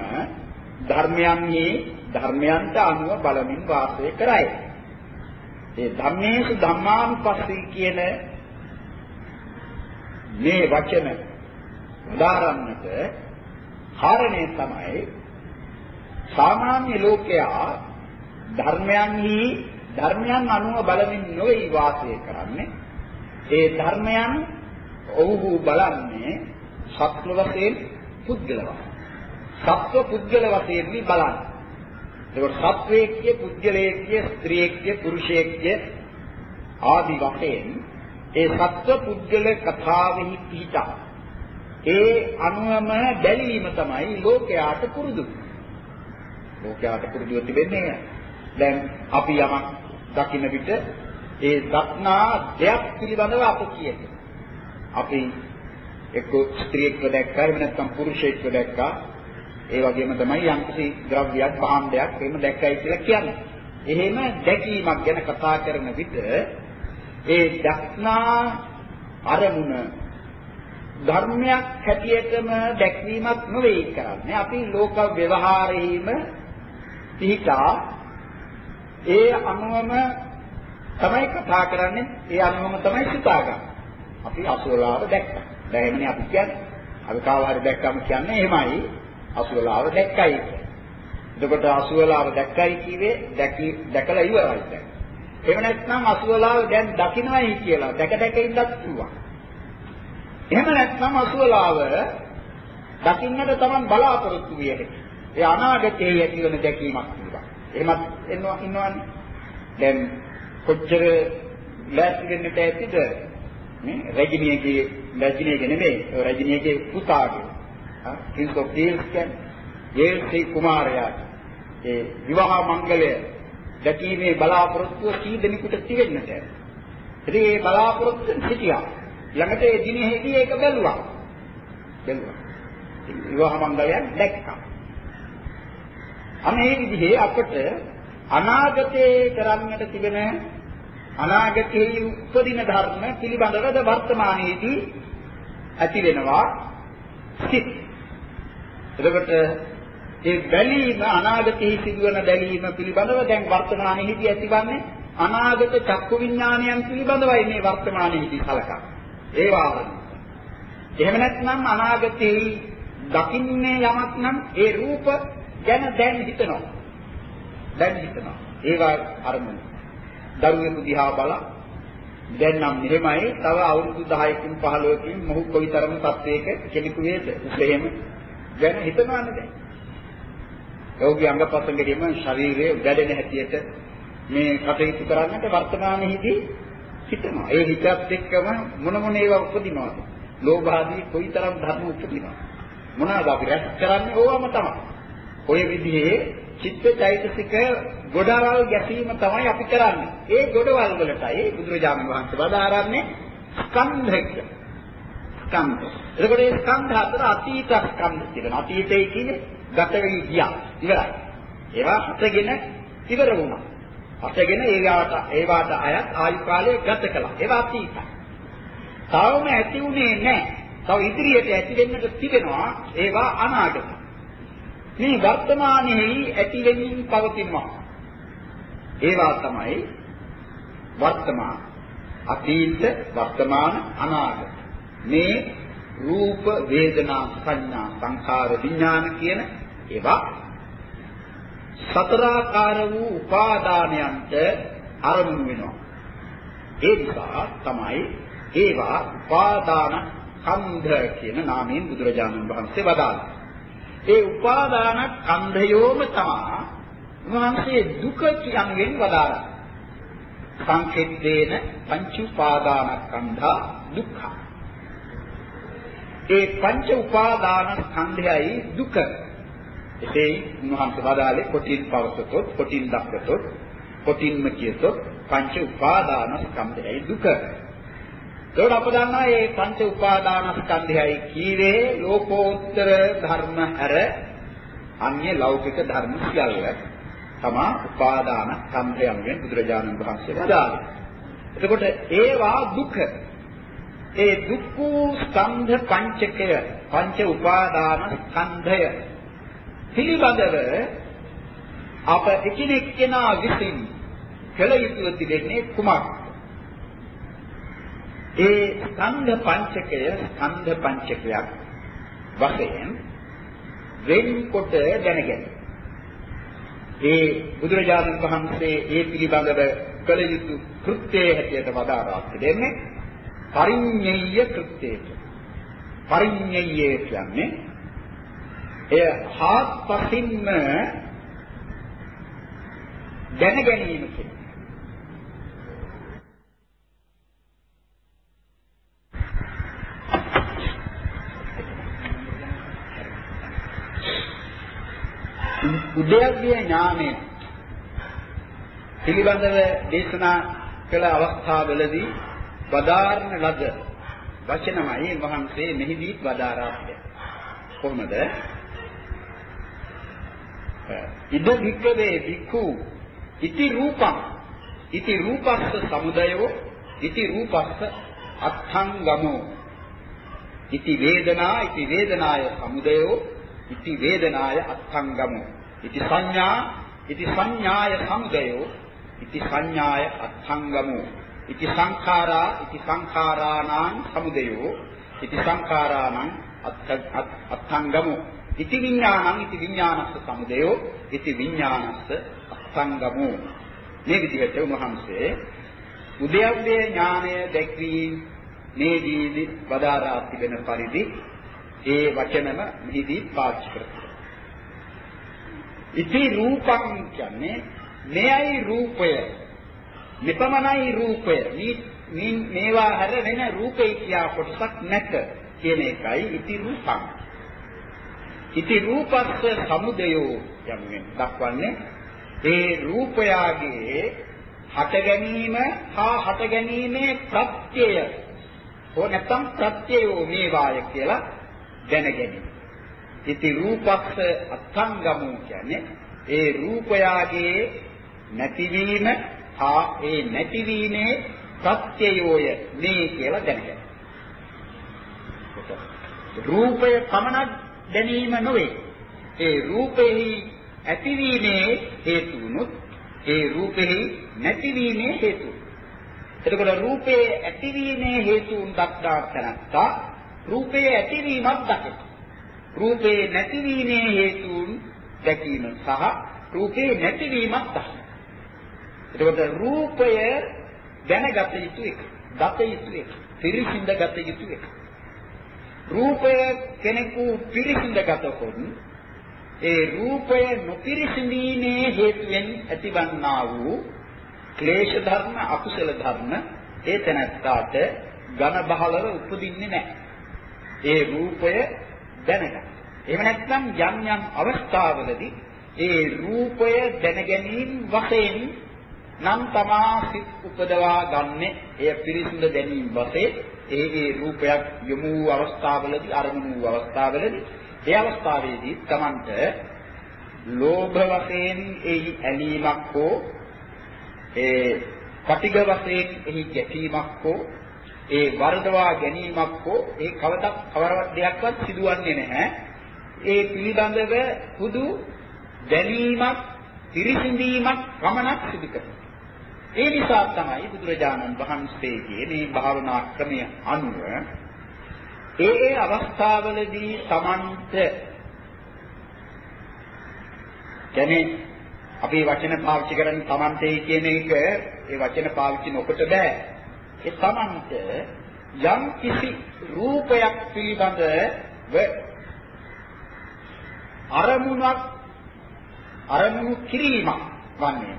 ධර්මයන්හි ධර්මයන්ට අනුව බලමින් වාසය කරයි. ඒ ධම්මේසු ධම්මානුපස්සී කියන මේ වචන උදාරන්නට කාරණේ තමයි සාමාන්‍ය ලෝකයා ධර්මයන්හි ධර්මයන් අනුව බලමින් නොවේ වාසය කරන්නේ. ඒ ධර්මයන් ඔව්හු බලන්නේ සත්ව වශයෙන් පුද්ගල වශයෙන්. සත්ව පුද්ගල වශයෙන් බලන්නේ. ඒක සත්වයේක්ය පුද්ගලයේක්ය ස්ත්‍රියේක්ය පුරුෂයෙක්ය ආදි වශයෙන් ඒ සත්ව පුද්ගල කතාවෙහි පිහිටා ඒ අනුවම බැලීම තමයි ලෝකයාට පුරුදු. ලෝකයාට පුරුදුව තිබෙන්නේ දැන් අපි යමක් දකින්න විට ඒ දක්නා දෙයක් පිළිබඳව අප කියන්නේ. අපි එක්ක ස්ත්‍රියෙක්ව දැක්කා එහෙම නැත්නම් පුරුෂයෙක්ව දැක්කා ඒ වගේම තමයි යම්කිසි ද්‍රව්‍යයක් භාණ්ඩයක් එහෙම දැක්කයි කියලා කියන්නේ. එහෙම දැකීමක් ගැන කතා කරන විට ඒ දක්නා අරමුණ ධර්මයක් හැටියටම දැක්වීමක් නෙවෙයි කරන්නේ. අපි ලෝක ව්‍යවහාරයේම පිහිටා ඒ අනුවම තමයි කතා කරන්නේ. ඒ අනුවම තමයි සිතාගන්නේ. අපි අසුරලාව දැක්කා. දැන් අපි කියන්නේ අපි කාව හරි දැක්කම කියන්නේ එහෙමයි අසුරලාව දැක්කයි කියන්නේ. එතකොට අසුරලාව දැක්කයි කිව්වේ දැකි දැකලා ඉවරයි දැන්. එහෙම නැත්නම් අසුරලාව දැන් දකින්නයි කියලා දැක දැක ඉඳක් පුළුවන්. එහෙම නැත්නම් අසුවලාව දකින්නට Taman බලාපොරොත්තු විය හැකියි. ඒ අනාගතයේ ඇතිවන දැකීමක් තිබුණා. එහෙමත් එන්නවා ඉන්නවනේ. දැන් කොච්චර ලෑස්ති වෙන්නට ඇතිද? මේ රජිනියගේ රජිනියගේ නෙමෙයි රජිනියගේ පුතාගේ. ආ කින්ස් ඔෆ් ඩීල්ස් කියන්නේ ජේල්සි කුමාරයා ඒ විවාහ මංගලය දැකීමේ බලාපොරොත්තුව කී දෙනෙකුට තිබෙන්නද? ඉතින් ඒ බලාපොරොත්තු සිටියා. ළඟට ඒ දිනෙහිදී ඒක බැලුවා. බැලුවා. විවාහ මංගලයක් දැක්කා. අනේ විදිහේ අපට අනාගතේ කරන්නට තිබෙන අනාගතයේ උපදින ධර්ම පිළිබඳවද වර්තමානයේදී ඇති වෙනවා සිත්. එතකොට ඒ බැලීම අනාගතයේ සිදුවන බැලීම පිළිබඳව දැන් වර්තමානයේදී ඇතිවන්නේ අනාගත චක්කු විඥානයන් පිළිබඳවයි මේ වර්තමානයේදී සලකන්නේ. ඒ වාරණ. එහෙම නැත්නම් අනාගතේ දකින්නේ යමක් නම් ඒ රූප ගැන දැන් හිතනවා. දැන් හිතනවා. ඒවා අරමුණු. දරුවෙකු දිහා බලා දැන් නම් මෙහෙමයි තව අවුරුදු 10කින් 15කින් මොහු කොයිතරම් තත්වයක කෙනෙකු වේද එහෙම ගැන හිතනවනේ දැන්. යෝගී අංගපසංගෙම ශරීරයේ වැඩෙන හැටියට මේ කටයුතු කරන්නට වර්තමානයේදී හිතනවා. ඒ හිතත් එක්කම මොන මොන ඒවා උපදිනවද? ලෝභ ආදී කොයිතරම් ධර්ම උපදිනවද? මොනවාද අපි රැස් කරන්නේ ඕවම තමයි. ඔය විදිහේ චිත්තචෛතසික ගොඩවල් ගැසීම තමයි අපි කරන්නේ. ඒ ගොඩවල් වලටයි බුදුරජාණන් වහන්සේ වදාරන්නේ ස්කන්ධ කියලා. ස්කන්ධ. එතකොට මේ ස්කන්ධ අතර අතීත ස්කන්ධ කියනවා. අතීතයේ කියන්නේ ගත වෙයි ගියා. ඉවරයි. ඒවා හතගෙන ඉවර වුණා. අතගෙන ඒවාට ඒවාට අයත් ආයු කාලය ගත කළා. ඒවා අතීතයි. තවම ඇති උනේ නැහැ. තව ඉදිරියට ඇති වෙන්නට තිබෙනවා ඒවා අනාගත. මේ වර්තමානයේ ඇති වෙමින් පවතිනවා. ඒවා තමයි වර්තමාන අතීත වර්තමාන අනාගත. මේ රූප වේදනා සංඥා සංඛාර විඥාන කියන ඒවා සතරාකාර වූ උපාදානයන්ට අරමුණු වෙනවා. ඒ නිසා තමයි ඒවා උපාදාන කන්ධ කියන නාමයෙන් බුදුරජාණන් වහන්සේ වදාළා. ඒ උපාදාන කන්ධයෝම තමයි උන්වහන්සේ දුක කියන්ගෙන් වදාළා. සංකෙද්දේන පංච උපාදානස්කන්ධා දුක්ඛ. ඒ පංච උපාදානස්කන්ධයයි දුක. එසේ උන්වහන්සේ වදාළේ කොටින් පවසතොත් කොටින් දක්වතොත් කොටින්ම කියතොත් පංච උපාදානස්කන්ධයයි දුක. ඒකට අප දන්නා මේ පංච උපාදානස්කන්ධයයි කීවේ ලෝකෝත්තර ධර්ම හැර අන්‍ය ලෞකික ධර්ම සියල්ල තමා උපාදාන ස්කන්ධයන්ගෙන් බුදුරජාණන් වහන්සේ වදාළේ. එතකොට ඒවා දුක. ඒ දුක්ඛ ස්කන්ධ පංචකය පංච උපාදාන ස්කන්ධය පිළිබඳව අප එකිනෙක කෙනා විසින් කළ යුතුව තිබෙන්නේ කුමක්ද? ඒ ස්කන්ධ පංචකය ස්කන්ධ පංචකයක් වශයෙන් වෙන්කොට දැනගන්න. ඒ බුදුරජාණන් වහන්සේ ඒ පිළිබඳව කළ යුතු කෘත්‍යයේ හැටියට වදාරා දෙන්නේ පරිඤ්ඤය කෘත්‍යයට. පරිඤ්ඤය කියන්නේ එය හාත්පසින්ම දැන ගැනීම කියන්නේ. උද්‍යග්ගය ඥානය පිළිබඳව දේශනා කළ අවස්ථාවවලදී වදාරන ලද වචනමයි වහන්සේ මෙහිදී වදාරා කොහොමද? ඉද වික්කවේ වික්ඛු ඉති රූපං. ඉති රූපස්ස සමුදයෝ ඉති රූපස්ස අත්ථංගමෝ. ඉති වේදනා ඉති වේදනාය සමුදයෝ ඉති වේදනාය අත්ථංගමෝ. ඉති සංඥා ඉති සංඥාය සමුදයෝ ඉති සංඥාය අත්ථංගමෝ. ඉති සංඛාරා ඉති සංඛාරාණං සමුදයෝ ඉති සංඛාරාණං අත්ථංගමෝ ඉති විඥානං ඉති විඥානස්ස සමුදයෝ ඉති විඥානස්ස අත්ථංගමෝ මේ විදිහට උන්වහන්සේ උද්‍යව්‍ය ඥානය දැක්වීම මේ දීදි වදාරා තිබෙන පරිදි ඒ වචනම මෙහිදී පාවිච්චි කරනවා. ඉති රූපං කියන්නේ මෙයයි රූපය. මෙපමණයි රූපය. මේ මේවා හැර වෙන රූපේ කියා කොටසක් නැත කියන එකයි ඉති රූපං. ඉති රූපස්ස සමුදයෝ යන්නේ දක්වන්නේ ඒ රූපයාගේ හට ගැනීම හා හට ගැනීමේ ප්‍රත්‍යය හෝ නැත්නම් ප්‍රත්‍යයෝ මේවාය කියලා දැනගැනීම. ඉති රූපස්ස අත්ංගමෝ කියන්නේ ඒ රූපයාගේ නැතිවීම හා ඒ නැතිවීමේ ප්‍රත්‍යයෝය මේ කියලා දැනගන්න. රූපය පමණක් දැනීම නොවේ. ඒ රූපෙහි ඇතිවීමේ හේතුනුත් ඒ රූපෙහි නැතිවීමේ හේතු. එතකොට රූපේ ඇතිවීමේ හේතුන් දක්වා තනත්තා රූපයේ ඇතිවීමක් දකින. රූපේ නැතිවීමේ හේතුන් දැකීම සහ රූපේ නැතිවීමක් දකින. එතකොට රූපය දැනගත යුතු එක, දත යුතු එක, පිරිසිඳ ගත යුතු එක. රූපය කෙනෙකු පිරිසිඳ ගතකොත් ඒ රූපය නොපිරිසිඳීමේ හේතුවෙන් ඇතිවන්නා වූ ක්ලේශ ධර්ම අකුසල ධර්ම ඒ තැනත්තාට ඝන බහලව උපදින්නේ නැහැ. ඒ රූපය දැනගන්න. එහෙම නැත්නම් යම් යම් අවස්ථාවලදී ඒ රූපය දැනගැනීම වශයෙන් නම් තමා සිත් උපදවා ගන්නෙ එය පිරිසිදු දැනීම වශයෙන් ඒ ඒ රූපයක් යොමු වූ අවස්ථාවලදී අරමුණු වූ අවස්ථාවලදී ඒ අවස්ථාවේදී Tamanට ලෝභ වශයෙන් එහි ඇලීමක් හෝ ඒ පටිඝ වශයෙන් එහි ගැටීමක් හෝ ඒ වර්ධවා ගැනීමක් හෝ ඒ කවදා කවරවත් දෙයක්වත් සිදුවන්නේ නැහැ. ඒ පිළිබඳව හුදු දැනීමක්, පිරිසිඳීමක් පමණක් සිදු කරනවා. ඒ නිසා තමයි බුදුරජාණන් වහන්සේගේ මේ භාවනා ක්‍රමය අනුව ඒ ඒ අවස්ථාවලදී Tamanට කියන්නේ අපි වචන පාවිච්චි කරන්නේ Tamante කියන එක ඒ වචන පාවිච්චි නොකොට බෑ. ඒ Tamanට යම් කිසි රූපයක් පිළිබඳව අරමුණක් අරමුණු කිරීමක් වන්නේ.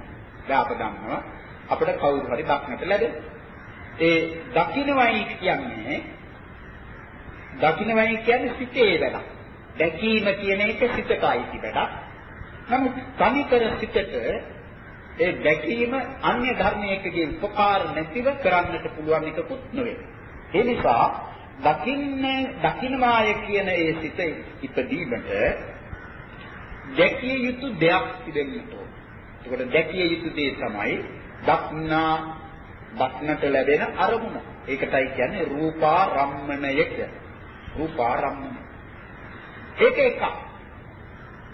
දැන් අප දන්නවා අපිට කවුරු හරි දක්නට ලැබෙන. ඒ දකින්නවයි කියන්නේ දකින්නවයි කියන්නේ සිතේ වැඩක්. දැකීම කියන එක සිතටයි තිබෙඩක්. නමුත් තනිකර සිතට ඒ දැකීම අන්‍ය ධර්මයකගේ උපකාර නැතිව කරන්නට පුළුවන් එකකුත් නෙවෙයි. ඒ නිසා දකින්නේ දකින්මාය කියන ඒ සිත ඉපදීමට දැකිය යුතු දෙයක් තිබෙන්නට ඕන. ඒකට දැකිය යුතු දේ තමයි දක්නා දක්නට ලැබෙන අරමුණ. ඒකටයි කියන්නේ රූපාරම්මණය කියලා. රූපාරම්මණය. ඒක එකක්.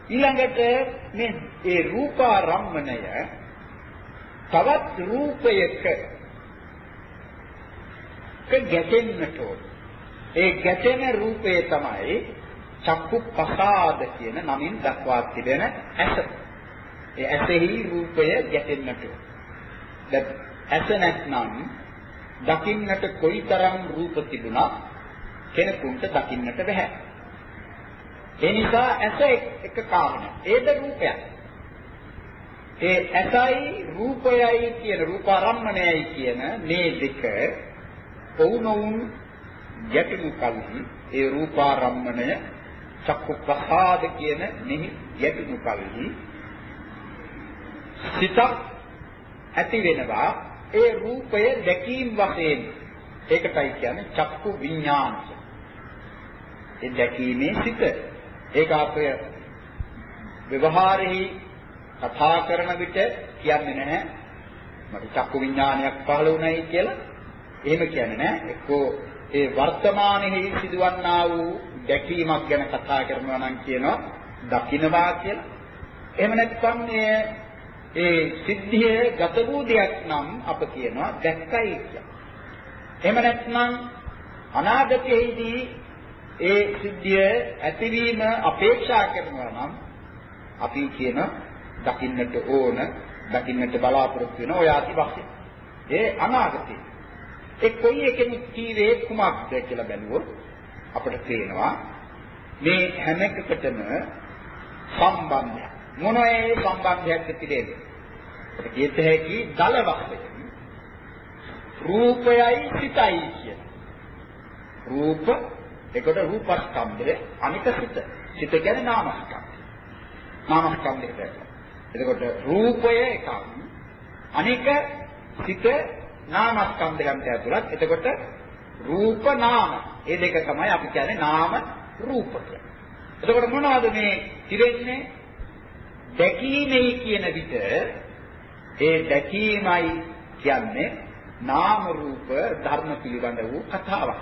ඊළඟට මේ ඒ රූපාරම්මණය තවත් රූපයක ගැටෙන්නට ඕන. ඒ ගැටෙන රූපය තමයි චක්කු පසාද කියන නමින් දක්වා තිබෙන ඇස. ඒ ඇසෙහි රූපය ගැටෙන්නට ඕන. දැන් ඇස නැත්නම් දකින්නට කොයිතරම් රූප තිබුණා කෙනෙකුට දකින්නට බැහැ. ඒ නිසා ඇස එක කාරණා. ඒද රූපයක්. ඒ ඇසයි රූපයයි කියන රූපාරම්මණයයි කියන මේ දෙක වුණොවුන් යටිමු කල්හි ඒ රූපාරම්මණය චක්කු ප්‍රසාද කියන මෙහි යටිමු කල්හි සිත ඇති වෙනවා ඒ රූපය දැකීම වශයෙන් ඒකටයි කියන්නේ චක්කු විඥාන ඒ දැකීමේ සිත ඒක අපේ ව්‍යවහාරෙහි කතා කරන විට කියන්නේ නැහැ මට චක්කු විඥානයක් පහළ වුණයි කියලා. එහෙම කියන්නේ නැහැ. එක්කෝ ඒ වර්තමානයේ සිදුවන්නා වූ දැකීමක් ගැන කතා කරනවා නම් කියනවා දකින්නවා කියලා. එහෙම නැත්නම් මේ ඒ සිද්ධිය ගත වූ දෙයක් නම් අප කියනවා දැක්කයි කියලා. එහෙම නැත්නම් අනාගතයේදී ඒ සිද්ධිය ඇතිවීම අපේක්ෂා කරනවා නම් අපි කියන දකින්නට ඕන, දකින්නට බලාපොරොත්තු වෙන ඔය ආදි වශයෙන්. ඒ අනාගතේ. ඒ කොයි එකෙනි කීවේ කුමක්ද කියලා බැලුවොත් අපිට පේනවා මේ හැම එකකටම සම්බන්ධයක්. මොනවාේ සම්බන්ධයක් තිබෙන්නේ? අපිට කියත හැකි දල වශයෙන් රූපයයි සිතයි කියන. රූප එකට රූපස්කන්ධය අනික සිත. සිත කියන්නේ නාමස්කන්ධය. නාමස්කන්ධයට එතකොට රූපය එකක්. අනික සිත නාමස්කන්ධයන්ට ඇතුළත්. එතකොට රූප නාම. මේ දෙක තමයි අපි කියන්නේ නාම රූප කියලා. එතකොට මොනවද මේ තිරෙන්නේ? දැකීමයි කියන විට ඒ දැකීමයි කියන්නේ නාම රූප ධර්ම පිළිබඳ වූ කතාවක්.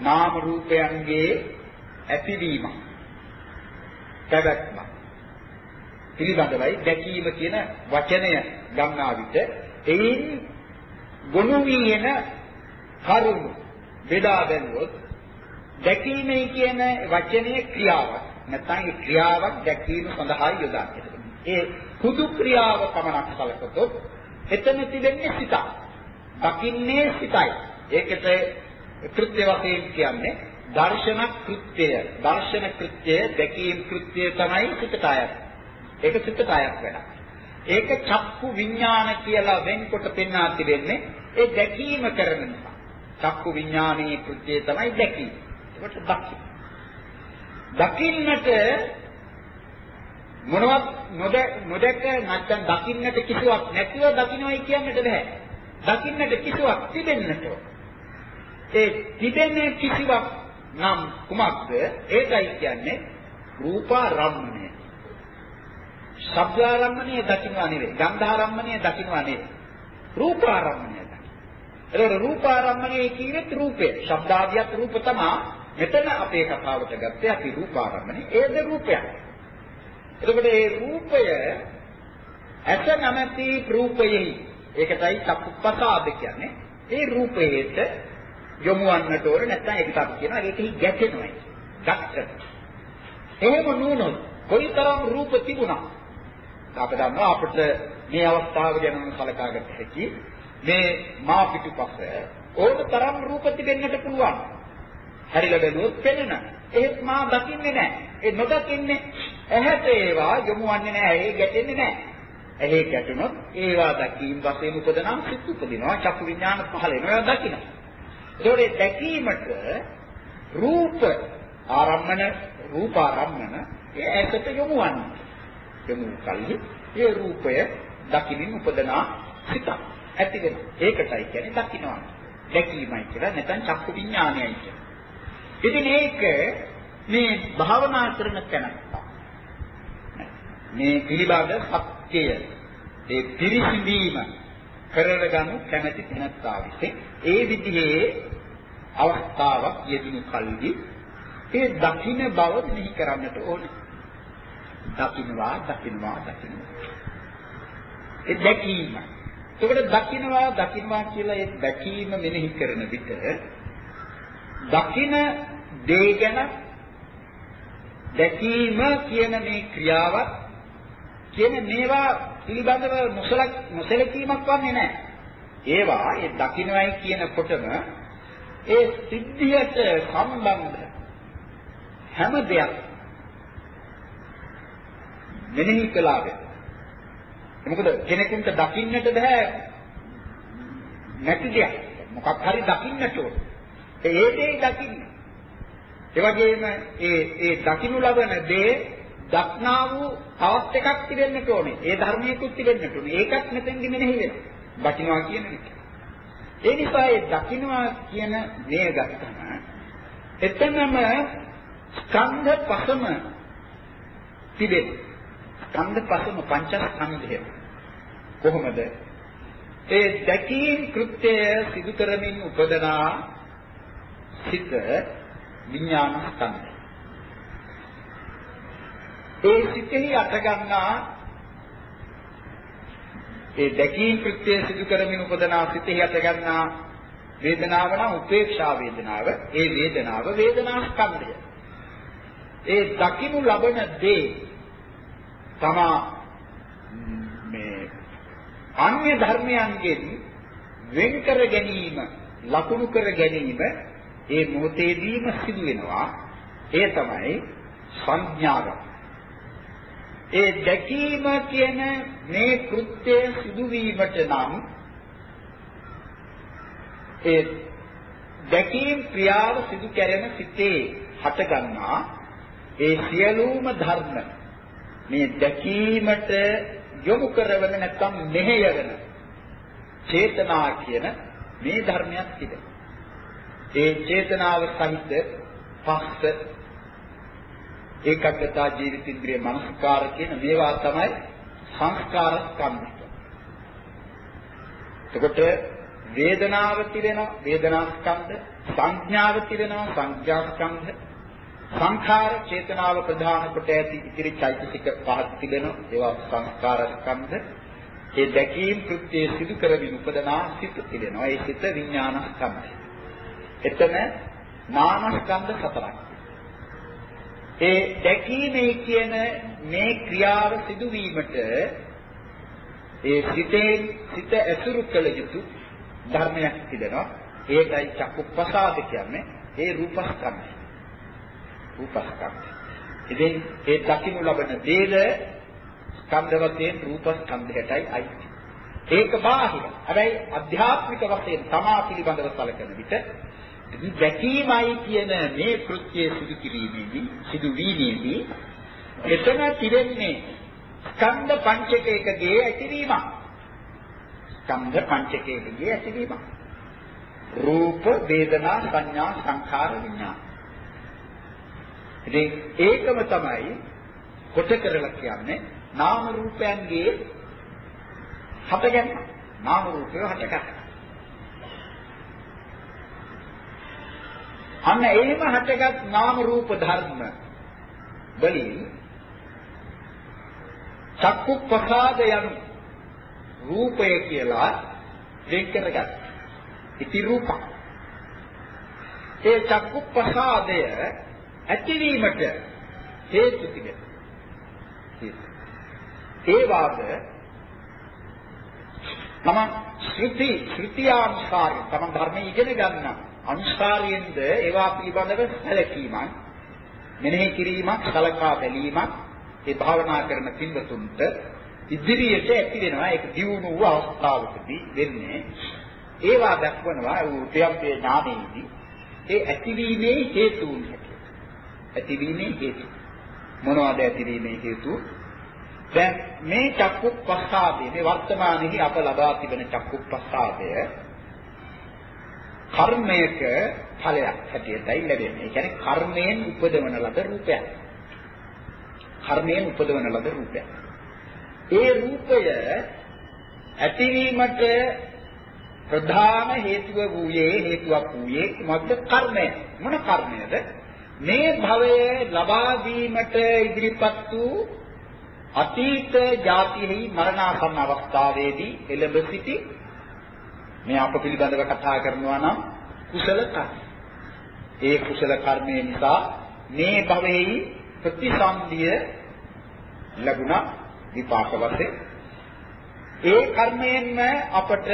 නාම රූපයන්ගේ ඇතිවීම. පැවැත්ම. පිළිබඳවයි දැකීම කියන වචනය ගන්නා විට එයින් ගොනු වීන කරුණු බෙදා බැලුවොත් දැකීමයි කියන වචනයේ ක්‍රියාවක් නැත්නම් ඒ ක්‍රියාවක් දැකීම සඳහා යොදන්නේ. ඒ කුදු ක්‍රියාව පමණක් සැලකතොත් එතන තිබෙන්නේ සිත. දකින්නේ සිතයි. ඒකට කෘත්‍ය වශයෙන් කියන්නේ දර්ශන කෘත්‍යය. දර්ශන කෘත්‍යය දැකීම් කෘත්‍යය තමයි සිතට අයත්. ඒක සිතට අයත් වෙනවා. ඒක චක්කු විඥාන කියලා වෙන්කොට පෙන්වා තිබෙන්නේ ඒ දැකීම කරන නිසා. චක්කු විඥානයේ කෘත්‍යය තමයි දැකීම. ඒකට දකින්න. දකින්නට මොනවත් නොදැක නැත්නම් දකින්නට කිසිවක් නැතිව දකින්නයි කියන්නට බෑ. දකින්නට කිසිවක් තිබෙන්නට ඒ තිබෙන කිසිවක් නම් කුමක්ද? ඒකයි කියන්නේ රූපාරම්මණය. ශබ්දාරම්මණය දකින්නවා නෙවෙයි. ගන්ධාරම්මණය දකින්නවා නෙවෙයි. රූපාරම්මණය දකින්න. ඒතකොට රූපාරම්මණය කියනෙත් රූපේ. ශබ්දාදියත් රූප තමයි. මෙතන අපේ කතාවට ගත්තේ අපි රූපාරම්මණය. ඒද රූපයක්. එතකොට මේ රූපය ඇස නැමැති රූපයෙහි ඒකටයි චක්කුප්පසාද කියන්නේ. ඒ රූපයේට යොමු වන්නට ඕන නැත්නම් ඒකට අපි කියනවා ඒකෙහි ගැටෙනවා. ගැටෙන. එහෙම නුනොත් කොයිතරම් රූප තිබුණා. අප දන්නවා අපිට මේ අවස්ථාව ගැන කලකා ගන්න හැකි මේ මා පිටුපස ඕන තරම් රූප තිබෙන්නට පුළුවන්. හරිලා බැලුවොත් පෙනෙන. එහෙත් මා දකින්නේ නැහැ. ඒ නොදකින්නේ ඇහැට ඒවා යොමු වන්නේ නැහැ. ඒ ගැටෙන්නේ නැහැ. ඇහි ගැටුනොත් ඒවා දැකීම වශයෙන් උපදනම් සිත් උපදිනවා. චක්කු විඥාන පහළ වෙනවා. ඒවා දකින්න. ඒකෝට දැකීමට රූප ආරම්මන රූප ආරම්මන ඒ ඇසට යොමු වන්නේ. යොමු කල්හි ඒ රූපය දකින්න උපදනා සිතක් ඇති වෙනවා. ඒකටයි කියන්නේ දකින්නවා. දැකීමයි කියලා නැත්නම් චක්කු විඥානයයි කියලා. ඉතින් ඒක මේ භාවනා කරන තැනත්තා මේ පිළිබඳ සත්‍යය ඒ පිරිසිදීම කරලගනු කැමැති තැනත්තා විසින් ඒ විදිහේ අවස්ථාවක් යෙදුණු කල්හි ඒ දකින්න බව මෙහි කරන්නට ඕනේ. දකින්නවා දකින්නවා දකින්නවා. ඒ දැකීම. ඒකට දකින්නවා දකින්නවා කියලා ඒ දැකීම මෙනෙහි කරන විට දකින දේ ගැන දැකීම කියන මේ ක්‍රියාවත් කියන මේවා පිළිබඳව නොසලක් නොසලකීමක් වන්නේ නැහැ. ඒවා ඒ දකින්නයි කියනකොටම ඒ සිද්ධියට සම්බන්ධ හැම දෙයක් මෙනෙහි කළාද මොකද කෙනෙකුට දකින්නට බෑ නැති දෙයක්. මොකක් හරි දකින්නට ඕන. ඒ දේ දකින්න. ඒ වගේම ඒ ඒ දකින්නු ලබන දේ දක්නා වූ තවත් එකක් තිබෙන්නට ඕනේ. ඒ ධර්මයකුත් තිබෙන්නට ඕනේ. ඒකත් මෙතෙන්දි මෙනෙහි වෙනවා. දකින්නවා කියන එක. ඒ නිසා ඒ දකින්නවා කියන මේ ගත්තම එතනම ස්කන්ධ පසම තිබෙන. ස්කන්ධ පසම පංචස්කන්ධය. කොහොමද? ඒ දැකීම් කෘත්‍යය සිදු කරමින් උපදනා සිත විඥාන ස්කන්ධය. ඒ සිතෙහි අටගන්නා ඒ දැකීම් කෘත්‍යය සිදු කරමින් උපදනා සිතෙහි අටගන්නා වේදනාව නම් උපේක්ෂා වේදනාව. ඒ වේදනාව වේදනා ස්කන්ධය. ඒ දකින්නු ලබන දේ තමා මේ අන්‍ය ධර්මයන්ගෙන් වෙන් කර ගැනීම ලකුණු කර ගැනීම ඒ මොහොතේදීම සිදු වෙනවා ඒ තමයි සංඥාව ඒ දැකීම කියන මේ කෘත්‍යය සිදු වීමට නම් ඒ දැකීම් ක්‍රියාව සිදු කරන සිතේ හටගන්නා ඒ සියලුම ධර්ම මේ දැකීමට යොමු කරවන නැත්නම් මෙහෙයවන චේතනා කියන මේ ධර්මයක් තිබෙනවා. ඒ චේතනාව සහිත පස්ස ඒකග්ගතා ජීවිතින්ද්‍රිය මනස්කාර කියන මේවා තමයි සංස්කාර ස්කන්ධ. එතකොට වේදනාව තිබෙනවා වේදනා ස්කන්ධ සංඥාව තිබෙනවා සංඥා ස්කන්ධ. සංඛාර චේතනාව ප්‍රධාන කොට ඇති ඉතිරි චෛතසික පහක් තිබෙනවා. ඒවා සංස්කාර ස්කන්ධ. ඒ දැකීම් කෘත්‍ය සිදු කරමින් උපදනා සිත තිබෙනවා. ඒ සිත විඥාන ස්කන්ධය එතන නාම ස්කන්ධ හතරක් ඒ දැකීමේ කියන මේ ක්‍රියාව සිදු වීමට ඒ සිතේ සිත ඇසුරු කළ යුතු ධර්මයක් තිබෙනවා ඒකයි චක්කුප්පසාද කියන්නේ ඒ රූපස්කන්ධය රූපස්කන්ධය. ඉතින් ඒ දකින්න ලබන දේද ස්කන්ධ වශයෙන් රූපස්කන්ධයටයි අයිති. ඒක බාහිර. හැබැයි අධ්‍යාත්මික වශයෙන් තමා පිළිබඳව සැලකෙන විට දැකීමයි කියන මේ කෘත්‍යයේ සිදු කිරීමේදී සිදු වීමේදී එතන තිබෙන්නේ ස්කන්ධ පංචකයකගේ ඇතිවීමක්. ස්කන්ධ පංචකයකගේ ඇතිවීමක්. රූප, වේදනා, සංඥා, සංඛාර, විඥාන. ඉතින් ඒකම තමයි කොට කරලා කියන්නේ නාම රූපයන්ගේ හටගන්න. නාම රූපය හටගන්න. අන්න එහෙම හටගත් නාම රූප ධර්ම වලින් චක්කු ප්‍රසාද යන රූපය කියලා වෙන් කරගත්. ඉති රූප. ඒ චක්කු ප්‍රසාදය ඇතිවීමට හේතු තිබෙනවා. ඒ වාද තම ශ්‍රුති ශ්‍රුතියානුසාරයෙන් තම ධර්මයේ ඉගෙන ගන්න අනුසාරයෙන්ද ඒවා පිළිබඳව සැලකීමක් මෙනෙහි කිරීමක් සලකා බැලීමක් ඒ භාවනා කරන පින්වතුන්ට ඉදිරියට ඇති වෙනවා. ඒක දියුණු වූ අවස්ථාවකදී වෙන්නේ. ඒවා දක්වනවා උපයම්පේ ඥානෙදී ඒ ඇතිවීමේ හේතුන් හැටියට. ඇතිවීමේ හේතු. මොනවද ඇතිවීමේ හේතු? දැන් මේ චක්කුප්පස්සාදේ මේ වර්තමානයේ අප ලබා තිබෙන චක්කුප්පස්සාදය කර්මයක ඵලයක් හැටියටයි ලැබෙන්නේ. ඒ කියන්නේ කර්මයෙන් උපදවන ලද රූපයක්. කර්මයෙන් උපදවන ලද රූපයක්. ඒ රූපය ඇතිවීමට ප්‍රධාන හේතුව වූයේ හේතුවක් වූයේ මොකද කර්මය. මොන කර්මයද? මේ භවයේ ලබා දීමට ඉදිරිපත් වූ අතීත જાතිෙහි මරණාසන්න අවස්ථාවේදී එළඹ සිටි මේ අප පිළිබඳව කතා කරනවා නම් කුසල කර්ම. ඒ කුසල කර්මය නිසා මේ භවයේ ප්‍රතිසන්දිය ලැබුණා විපාක වශයෙන්. ඒ කර්මයෙන්ම අපට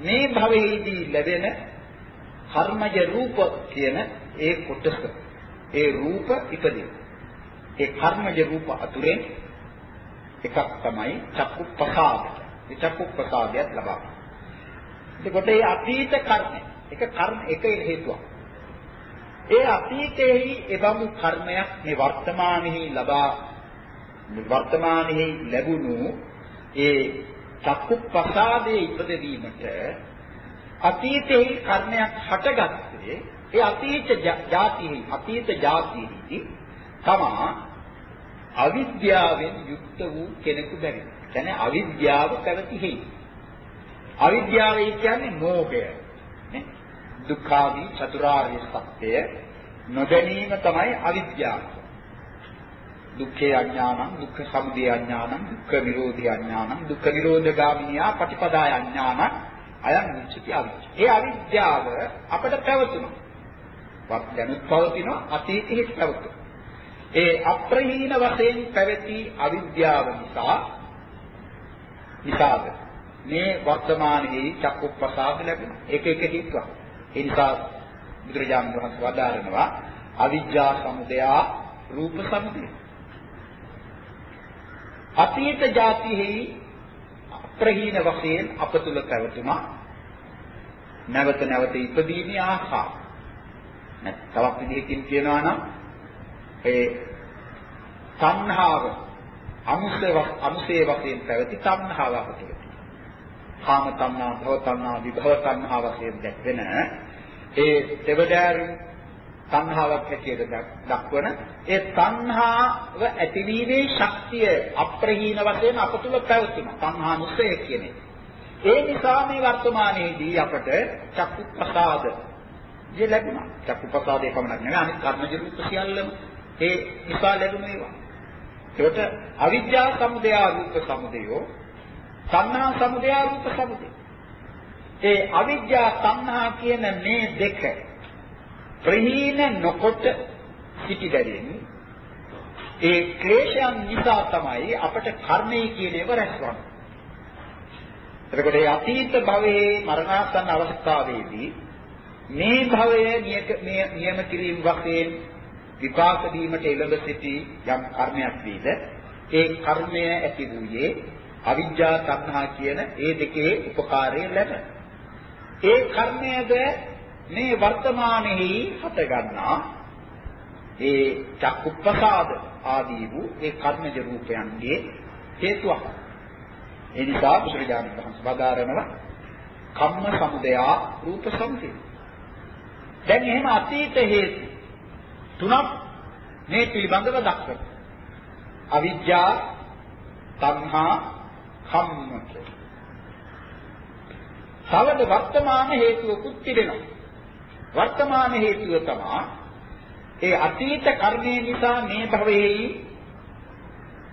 මේ භවයේදී ලැබෙන කර්මජ රූප කියන ඒ කොටස ඒ රූප ඉපදෙන. ඒ කර්මජ රූප අතුරෙන් එකක් තමයි චක්කු ප්‍රසාද. ඒ චක්කු ප්‍රසාදයක් ලබා. එතකොට මේ අතීත කර්ම එක කර්ම එක හේතුවක්. ඒ අතීතයේ එබඳු කර්මයක් මේ වර්තමානයේ ලබා වර්තමානයේ ලැබුණු ඒ චක්කු ප්‍රසාදයේ ඉපදවීමට අතීතයේ කර්මයක් හටගත්තේ ඒ අතීත જાතිෙහි අතීත જાතිෙහි තමා අවිද්‍යාවෙන් යුක්ත වූ කෙනෙකු බැරි. කියන්නේ අවිද්‍යාව පැවති හේයි. අවිද්‍යාව කියන්නේ මෝහය. නේ? දුක්ඛාදී චතුරාර්ය සත්‍යය නොදැනීම තමයි අවිද්‍යාව. දුක්ඛේ අඥානං දුක්ඛ සමුදය අඥානං දුක්ඛ නිරෝධය අඥානං දුක්ඛ නිරෝධගාමිනියා පටිපදාය අඥානං අයං උච්චති අවිද්‍යාව. ඒ අවිද්‍යාව අපට පැවතුණා. වර්තනුත් පවතිනවා අතීතෙත් පැවතුණා. ඒ අප්‍රහීන වශයෙන් පැවති අවිද්‍යාව නිසා නිසාද මේ වර්තමානයේ චක්කුප්පසාද ලැබෙනවා. එක එක හේතුවක්. ඒ නිසා බුදුරජාණන් වහන්සේ වදාරනවා අවිජ්ජා සමුදය රූප සමුදය. අතීත જાතිෙහි ප්‍රහීන වශයෙන් අප තුල පැවතුනා නැවත නැවත ඉපදීමේ ආශාව. නැත් තවත් විදිහකින් කියනවා නම් ඒ තණ්හාව අනුසේ අනුසේ වශයෙන් පැවති තණ්හාව අපතුල. කාම තණ්හා, භව තණ්හා, විභව තණ්හා වශයෙන් දැක්වෙන ඒ දෙවදාරුන් තණ්හාවක් හැටියට දක්වන ඒ තණ්හාව ඇතිවීමේ ශක්තිය අප්‍රහීන වශයෙන් අප තුල පැවතුණා. තණ්හානුසය කියන්නේ. ඒ නිසා මේ වර්තමානයේදී අපට චක්කු ප්‍රසාද ය ලැබුණා. චක්කු ප්‍රසාදේ පමණක් නෙවෙයි අනිත් කර්මජ රූප සියල්ලම ඒ නිසා ලැබුණ ඒවා. ඒකට අවිද්‍යා සමුදය රූප සමුදයෝ තණ්හා සමුදය රූප සමුදය. ඒ අවිද්‍යා තණ්හා කියන මේ දෙක ප්‍රහීන නොකොට සිටිදරින් ඒ ක්ලේශයන් නිසා තමයි අපට කර්මය කියන ඒවා රැස්වන්නේ. එතකොට මේ අතීත භවයේ මරණාසන්න අවස්ථාවේදී මේ භවය නියම කිරීම වශයෙන් විපාක දීමට එළඹ සිටි යම් කර්මයක් වීද ඒ කර්මය ඇති වූයේ අවිජ්ජා තණ්හා කියන ඒ දෙකේ උපකාරය ලැබ. ඒ කර්මයද මේ වර්තමානයේ හට ගන්නා ඒ චක්කුප්පසාද ආදී වූ ඒ කර්මජ රූපයන්ගේ හේතුවක්. ඒ නිසා බුදුරජාණන් වහන්සේ වදාරනවා කම්ම සමුදයා රූප සමුදය. දැන් එහෙම අතීත හේතු තුනක් මේ පිළිබඳව දක්වනවා. අවිජ්ජා, තණ්හා, කම්ම තවද වර්තමාන හේතුවකුත් තිබෙනවා. වර්තමාන හේතුව තමයි ඒ අතීත කර්මය නිසා මේ භවයේ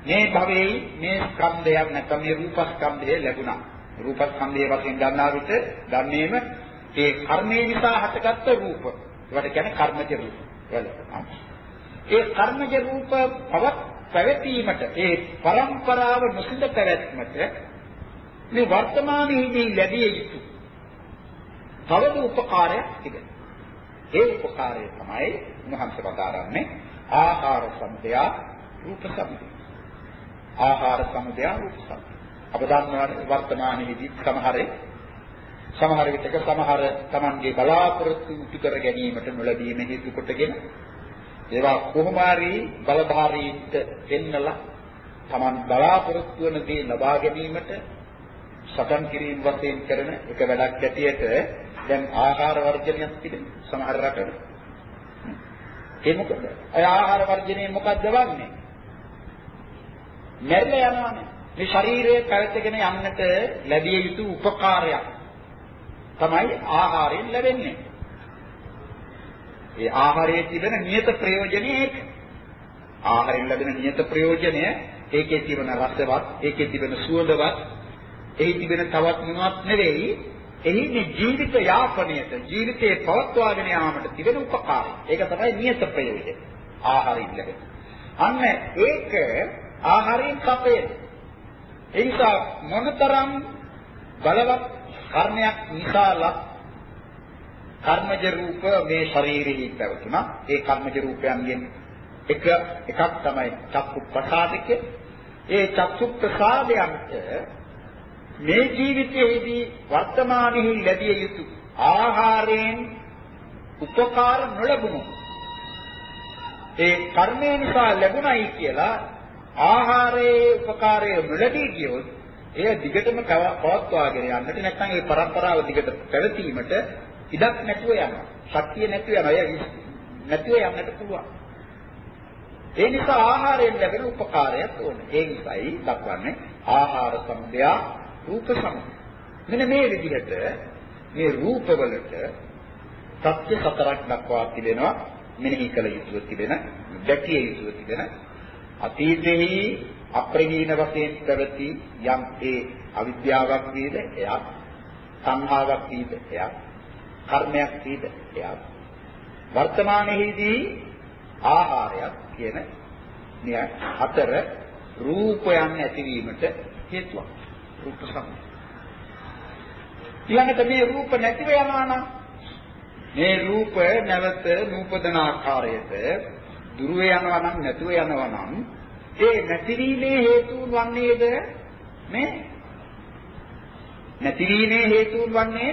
මේ භවයේ මේ ස්කන්ධයක් නැත්නම් මේ රූපස්කන්ධය ලැබුණා. රූපස්කන්ධය වශයෙන් ගන්නා විට ගන්නේම ඒ කර්මය නිසා හටගත්ත රූප. ඒවට කියන්නේ කර්මජ රූප. ඒ කර්මජ රූප පවත් පැවතීමට ඒ પરම්පරාව නොසිඳ පැවැත්මට මේ වර්තමානයේදී ලැබිය යුතු තවද උපකාරයක් තිබෙනවා. ඒ උපකාරය තමයි මහන්ස වදාරන්නේ ආහාර සම්පය රූප සම්පය. ආහාර සමුදය රූප සමුදය. අප දන්නවා වර්තමානයේදී සමහරේ සමහර විටක සමහර Tamanගේ බලාපොරොත්තු ඉටු කර ගැනීමට නොලැබීම හේතු කොටගෙන ඒවා කොහොම හරි බලධාරීන්ට දෙන්නලා Taman බලාපොරොත්තු වන දේ ලබා ගැනීමට සටන් කිරීම වශයෙන් කරන එක වැඩක් ඇටියට දැන් ආහාර වර්ජනයක් තිබෙන සමහර රටවල. ඒ මොකද? අය ආහාර වර්ජනයේ මොකක්ද වන්නේ? මැරිලා යනවානේ. මේ ශරීරය පැවැත්ගෙන යන්නට ලැබිය යුතු උපකාරයක් තමයි ආහාරයෙන් ලැබෙන්නේ. ඒ ආහාරයේ තිබෙන නියත ප්‍රයෝජනය ඒක. ආහාරයෙන් ලැබෙන නියත ප්‍රයෝජනය ඒකේ තිබෙන රසවත්, ඒකේ තිබෙන සුවඳවත්, එහි තිබෙන තවත් මොනවත් නෙවෙයි. එහි මේ ජීවිත යාපනයට, ජීවිතේ පවත්වාගෙන යාමට තිබෙන උපකාරය. ඒක තමයි නියත ප්‍රයෝජනය. ආහාරයෙන් ලැබෙන. අන්න ඒක ආහාරයෙන් කපේ. ඒ නිසා මොනතරම් බලවත් කර්මයක් නිසාලත් කර්මජ රූප මේ ශරීරෙහි පැවතුණා. ඒ කර්මජ රූපයන්ගෙන් එක එකක් තමයි චක්කු ප්‍රසාදික. ඒ චක්කු ප්‍රසාදයන්ට මේ ජීවිතයේදී වර්තමානයේ ලැබිය යුතු ආහාරයෙන් උපකාර නොලැබුණු ඒ කර්මය නිසා ලැබුණයි කියලා ආහාරයේ උපකාරය නොලැබී ගියොත් එය දිගටම පවත්වාගෙන යන්නට නැත්නම් ඒ પરම්පරාව දිගට පැවතීමට ඉඩක් නැතුව යනවා. ශක්තිය නැතුව යනවා. එය නැතුව යන්නට පුළුවන්. ඒ නිසා ආහාරයෙන් ලැබෙන උපකාරයක් ඕනේ. ඒ නිසායි දක්වන්නේ ආහාර සමුදය රූප සමුදය. මෙන්න මේ විදිහට මේ රූපවලට සත්‍ය සතරක් දක්වා තිබෙනවා. මෙනෙහි කළ යුතුව තිබෙන, දැකිය යුතුව තිබෙන අතීතෙහි අප්‍රහීන වශයෙන් පැවති යම් ඒ අවිද්‍යාවක් වේද එයක් සංහාවක් වේද එයක් කර්මයක් වේද එයක් වර්තමානයේදී ආහාරයක් කියන මේ හතර රූපයන් ඇතිවීමට හේතුවක්. රූප සම්පත ඊළඟට මේ රූප නැතිව යනවා නම් මේ රූප නැවත නූපදන ආකාරයට දුර යනවා නම් නැතුව යනවා නම් ඒ නැතිවීමේ හේතුන් වන්නේද? මේ නැතිවීමේ හේතුන් වන්නේ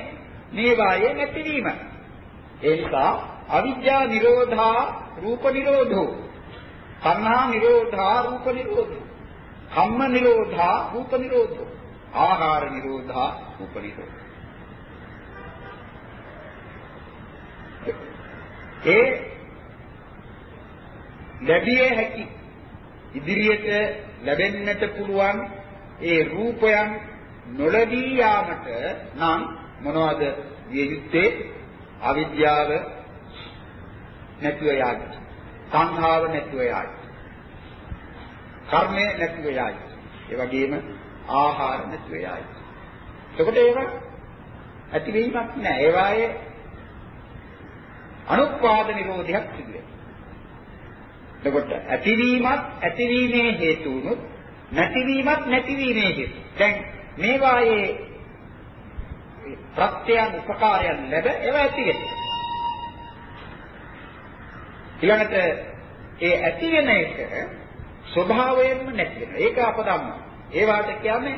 මේ වායේ නැතිවීම. ඒ නිසා අවිද්‍යා නිරෝධා රූප නිරෝධෝ. සංහා නිරෝධා රූප නිරෝධෝ. කම්ම නිරෝධා රූප නිරෝධෝ. ආහාර නිරෝධා රූප නිරෝධෝ. ඒ ලැබිය හැකි ඉදිරියට ලැබෙන්නට පුළුවන් ඒ රූපයන් නොලැබී යාමට නම් මොනවද විය යුත්තේ? අවිද්‍යාව නැතිව යායි. සංහාව නැතිව යායි. කර්මය නැතිව යායි. ඒ වගේම ආහාර නැතිව යායි. එතකොට ඒව ඇතිවීමක් නෑ. ඒවායේ අනුත්පාද නිරෝධයක් සිදු වෙනවා එතකොට ඇතිවීමත් ඇතිවීමේ හේතු වුණොත් නැතිවීමත් නැතිවීමේ හේතු. දැන් මේ වායේ ප්‍රත්‍යයන් උපකාරයන් ලැබ ඒව ඇති වෙනවා. ඊළඟට ඒ ඇති වෙන එක ස්වභාවයෙන්ම නැති වෙනවා. ඒක අප දන්නවා. ඒ වාට කියන්නේ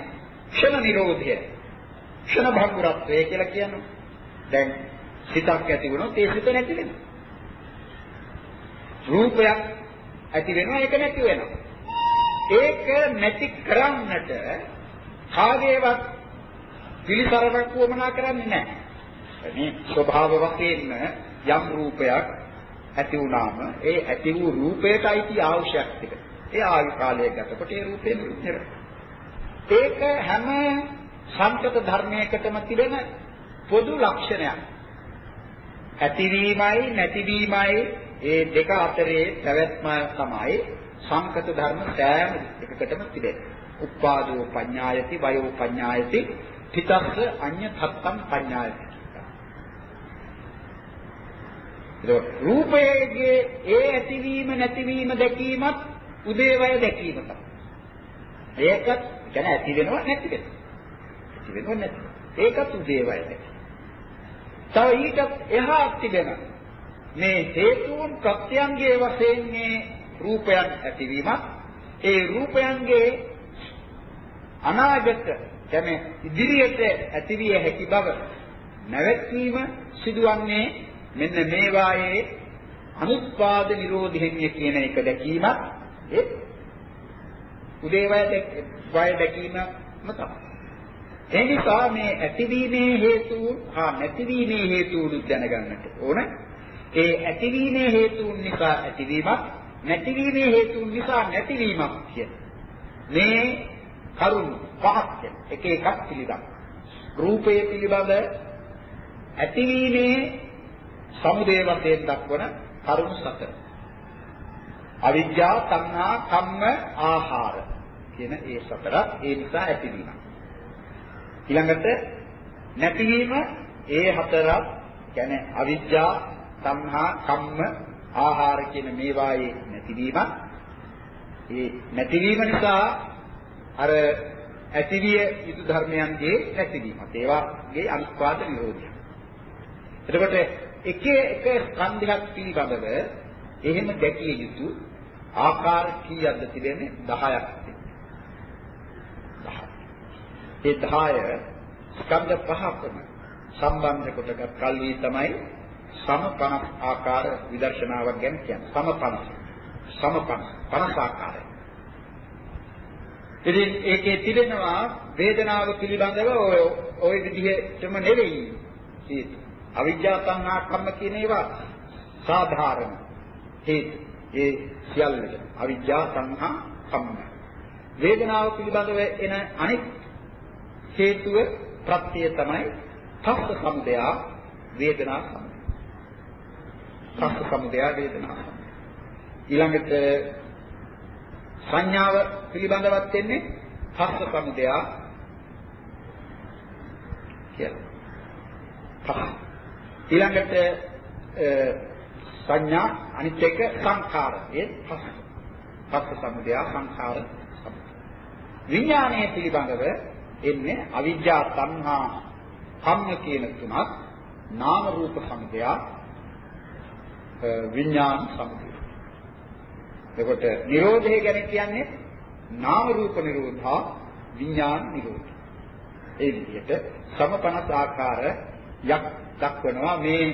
ක්ෂණ නිරෝධය. ක්ෂණ භංගුරත්වය කියලා කියනවා. දැන් සිතක් ඇති වුණොත් ඒ සිත නැති වෙනවා. රූපයක් ඇති වෙනවා ඒක නැති වෙනවා. ඒක නැති කරන්නට කාගේවත් පිළිසරණක් වමනා කරන්නේ නැහැ. මේ ස්වභාව වශයෙන්ම යම් රූපයක් ඇති වුණාම ඒ ඇති වූ රූපයට අයිති අවශ්‍යයක් ටික. ඒ ආයු කාලය ගතකොට ඒ රූපේ නිරුද්ධ ඒක හැම සංකත ධර්මයකටම තිබෙන පොදු ලක්ෂණයක්. ඇතිවීමයි නැතිවීමයි ඒ දෙක අතරේ පැවැත්ම තමයි සංකත ධර්ම සෑම එකකටම තිබෙන්නේ. උපාදෝ පඤ්ඤායති වයෝ පඤ්ඤායති තිතස්ස අඤ්ඤ තත්තම් පඤ්ඤායති. ඒක රූපයේ ඒ ඇතිවීම නැතිවීම දැකීමත් උදේවය දැකීම තමයි. ඒකත් කියන්නේ ඇති වෙනව නැති වෙනව. ඇති වෙනව නැති. ඒකත් උදේවය දැකීම. තව ඊට එහා තිබෙනවා මේ හේතුන් ප්‍රත්‍යංගයේ වශයෙන් මේ රූපයන් ඇතිවීමත් ඒ රූපයන්ගේ අනාගත කියන්නේ ඉදිරියට ඇතිවිය හැකි බව නැවැත්වීම සිදුවන්නේ මෙන්න මේ වායේ අනුත්පාද නිරෝධෙන්ය කියන එක දැකීමත් ඒ උදේවය වය දැකීමම තමයි. ඒ නිසා මේ ඇතිවීමේ හේතුන් හා නැතිවීමේ හේතුන් දැනගන්නට ඕන. ඒ ඇතිවීමේ හේතුන් නිසා ඇතිවීමක් නැතිවීමේ හේතුන් නිසා නැතිවීමක් කියන මේ කරුණු පහක් එක එකක් පිළිබඳ රූපය පිළිබඳ ඇතිවීමේ සමුදය වශයෙන් දක්වන කරුණු සතර. අවිද්‍යාව තණ්හා කම්ම ආහාර කියන ඒ සතර ඒ නිසා ඇතිවීම. ඊළඟට නැතිවීම ඒ හතරක් කියන්නේ අවිද්‍යාව තණ්හා කම්ම ආහාර කියන මේවායේ නැතිවීමක් ඒ නැතිවීම නිසා අර ඇතිවිය යුතු ධර්මයන්ගේ නැතිවීමත් ඒවාගේ අනුස්වාද නිරෝධය. එතකොට එක එක ස්කන්ධයක් පිළිබඳව එහෙම දැකිය යුතු ආකාර කීයක්ද තිබෙන්නේ 10ක් ඒ 10 ස්කන්ධ පහකම සම්බන්ධ කොටගත් කල්හි තමයි සම 50 ආකාර විදර්ශනාවක් ගැන කියන්නේ. සම 50. සම 50. 50 ආකාරය. ඉතින් ඒකේ තිබෙනවා වේදනාව පිළිබඳව ඔය ওই විදිහටම නෙවෙයි. හේතු. අවිජ්ජා සංහා කම්ම කියන ඒවා සාධාරණ හේතු. ඒ සියල්ලට අවිජ්ජා සංහා කම්ම. වේදනාව පිළිබඳව එන අනෙක් හේතුව ප්‍රත්‍යය තමයි පස්ස සමුදය වේදනා සමුදය. පස්ස සමුදය වේදනා සමුදය. ඊළඟට සංඥාව පිළිබඳවත් වෙන්නේ පස්ස සමුදය කියලා. පහ. ඊළඟට සංඥා අනිත් එක සංඛාර. ඒ පස්ස. පස්ස සමුදය සංඛාර. විඥානයේ පිළිබඳව එන්නේ අවිජ්ජා තණ්හා කම්ම කියන තුනක් නාම රූප සමුදය විඥාන සමුදය. එතකොට Nirodhe ගැන කියන්නේ නාම රූප නිරෝධා විඥාන නිරෝධ. ඒ විදිහට සමපනස් ආකාර යක් දක්වනවා මේ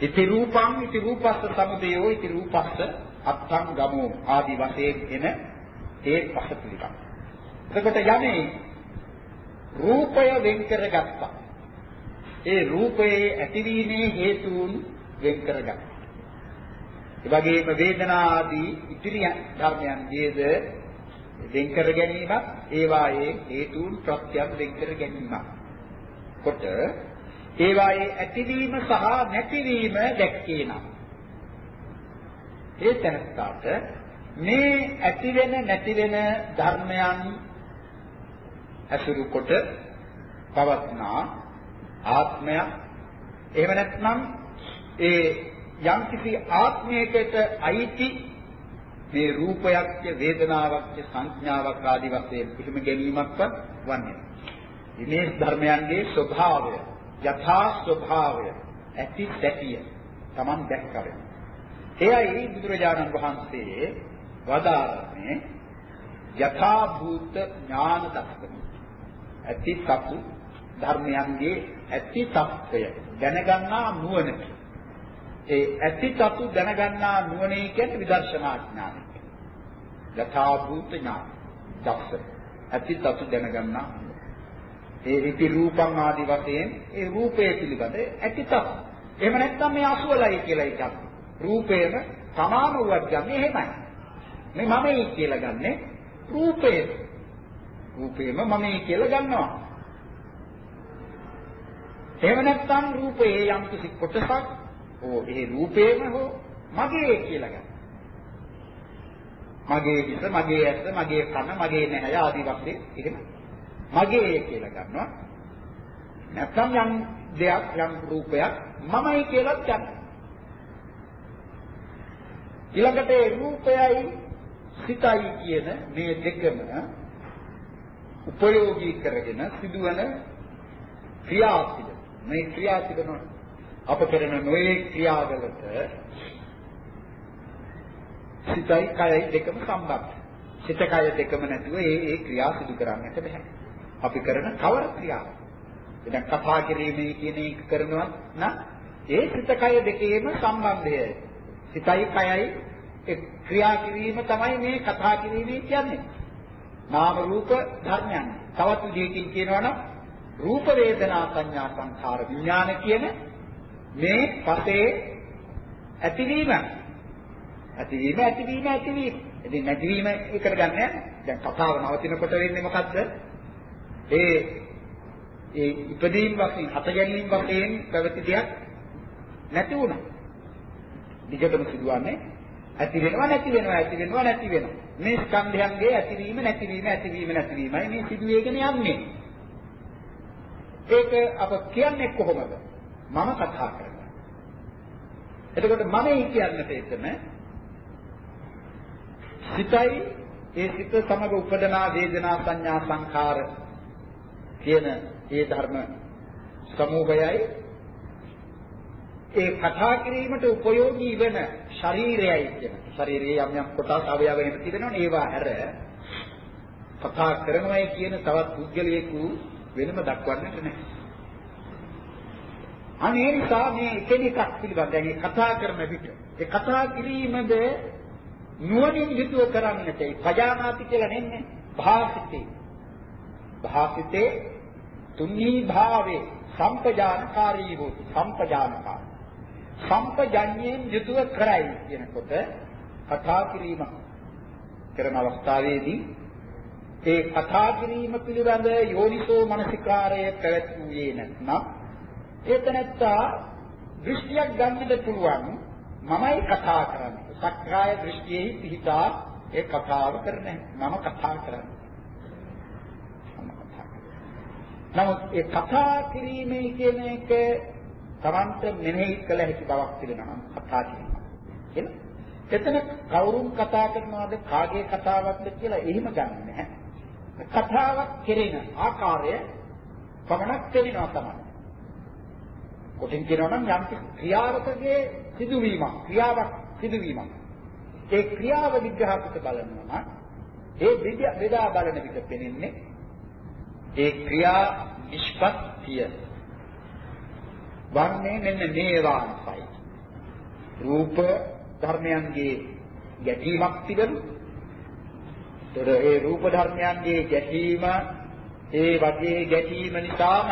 ඉති රූපං ඉති රූපස්ස සමුදයෝ ඉති රූපස්ස අත්තං ගමෝ ආදි වශයෙන් එන ඒ පහ පිළිගන්න. එතකොට යන්නේ රූපය වෙන් කරගත්තා. ඒ රූපයේ ඇතිවීමේ හේතුන් වෙන් කරගත්තා. ඒ වගේම වේදනා ආදී ඉතිරි ධර්මයන්ගේද වෙන් කර ගැනීමත් ඒවායේ හේතුන් ප්‍රත්‍යයන් වෙන් කර ගැනීමත් කොට ඒවායේ ඇතිවීම සහ නැතිවීම දැක්කේ නම්. ඒ තැනට මේ ඇති වෙන නැති වෙන ධර්මයන් ඇසුරු කොට පවත්නා ආත්මයක්. එහෙම නැත්නම් ඒ යම්කිසි ආත්මයකට අයිති මේ රූපයක්ද වේදනාවක්ද සංඥාවක් ආදී වශයෙන් පිළිම ගැනීමක්වත් වන්නේ. මේ ධර්මයන්ගේ ස්වභාවය යථා ස්වභාවය ඇති සැටිය Taman දැක්කවෙ. එයයි බුදුරජාණන් වහන්සේ වදාළන්නේ යථා භූත ඥාන දර්ශනය. ඇති සතු ධර්මයන්ගේ ඇති తත්වය දැනගන්නා නුවණකි. ඒ ඇති සතු දැනගන්නා නුවණේ කියන්නේ විදර්ශනා ඥානය. යථා භූත ඥාන. දක්ෂ. ඇති සතු දැනගන්නා ඒ ඉති රූපං ආදි වශයෙන් ඒ රූපය පිළිබඳ ඇති තත්. එහෙම නැත්නම් මේ අසුවලයි කියලා එකක්. රූපේම තමාම වුවත් ගන්නේ එහෙමයි. මේ මමයි කියලා ගන්නෙ රූපේ. රූපේම මමයි කියලා ගන්නවා. එහෙම නැත්නම් රූපයේ යම් කිසි කොටසක් ඕ ඒ රූපේම හෝ මගේ කියලා ගන්න. මගේ හිත, මගේ ඇස, මගේ කන, මගේ නැහැය ආදී වශයෙන් එහෙම මගේ කියලා ගන්නවා. නැත්නම් යම් දෙයක් යම් රූපයක් මමයි කියලා ගන්න. ඊළඟට ඒ රූපයයි සිතයි කියන මේ දෙකම උපයෝගී කරගෙන සිදුවන ක්‍රියාසික මේ ක්‍රියාසික අප කරන නොයේ ක්‍රියාවලට සිතයි කයයි දෙකම සම්බන්ධයි සිත කය දෙකම නැතුව ඒ ඒ ක්‍රියා සිදු කරන්නට බෑ. අපි කරන කවර ක්‍රියාව. දැන් කතා කිරීමේ කියන එක කරනවා නම් ඒ සිත කය දෙකේම සම්බන්ධය. සිතයි කයයි ක්‍රියා කිරීම තමයි මේ කතා කිරීමේ කියන්නේ. නාම රූප ධර්මයන්. තවත් විදිහකින් කියනවා නම් රූප වේදනා සංඥා සංඛාර විඥාන කියන මේ පතේ ඇතිවීම ඇතිවීම ඇතිවීම ඇතිවීම. ඉතින් නැතිවීම එකට ගන්න නැහැ. දැන් කතාව නවතිනකොට වෙන්නේ මොකද්ද? ඒ ඒ ඉපදීම් වශයෙන් හත ගැනීම වශයෙන් පැවති දෙයක් නැති වුණා. දිගටම සිදුවන්නේ ඇති වෙනවා නැති වෙනවා ඇති වෙනවා නැති වෙනවා. මේ ස්කන්ධයන්ගේ ඇතිවීම නැතිවීම ඇතිවීම නැතිවීමයි මේ සිදුවේගෙන යන්නේ. ඒක අප කියන්නේ කොහොමද? මම කතා කරනවා. එතකොට මමයි කියන්නට එතන සිතයි ඒ සිත සමග උපදනා වේදනා සංඥා සංඛාර කියන ඒ ධර්ම සමූහයයි ඒ කතා කිරීමට උපයෝගී වෙන ශරීරයයි කියන. ශරීරයේ යම් යම් කොටස් අවයව එහෙම තිබෙනවනේ ඒවා හැර කතා කරනවායි කියන තවත් පුද්ගලයෙකු වෙනම දක්වන්නට නැහැ. අනේ නිසා මේ එකිනෙකක් පිළිබඳ දැන් කතා කරන විට. ඒ කතා කිරීමද නුවණින් යුතුව කරන්නට ඒ පජානාති කියලා නෙන්නේ භාසිතේ. භාසිතේ තුන්හි භාවේ සම්පජානකාරී වූ සම්පජානකාර. සම්පජඤ්ඤයෙන් යුතුව කරයි කියනකොට කතා කිරීම කරන අවස්ථාවේදී ඒ කතා කිරීම පිළිබඳ යෝනිසෝ මනසිකාරය පැවැත්වුවේ නැත්නම් ඒතනත්තා දෘෂ්ටියක් ගන්නද පුළුවන් මමයි කතා කරන්නේ සක්කාය දෘෂ්ටියෙහි පිහිටා ඒ කතාව කරන්නේ මම කතා කරන්නේ නමුත් ඒ කතා කිරීමේ කියන එක Tamanට මෙනෙහි කළ හැකි බවක් තිබෙනවා කතා කිරීම. එහෙනම් එතන කවුරුන් කතා කරනවද කාගේ කතාවක්ද කියලා එහෙම ගන්න නැහැ. කතාවක් කෙරෙන ආකාරය පමණක් තේරෙනවා තමයි. කොටින් කියනවා නම් යම් ක්‍රියාවකගේ සිදුවීමක් ක්‍රියාවක් සිදුවීමක්. ඒ ක්‍රියාව විග්‍රහකට බලනවා ඒ බෙදා බලන විට පෙනෙන්නේ ඒ ක්‍රියා නිෂ්පත්තිය වන්නේ මෙන්න මේවාන්සයි. රූප ධර්මයන්ගේ ගැටීමක් තිබෙනවා. ඒතර ඒ රූප ධර්මයන්ගේ ගැටීම ඒ වගේ ගැටීම නිසාම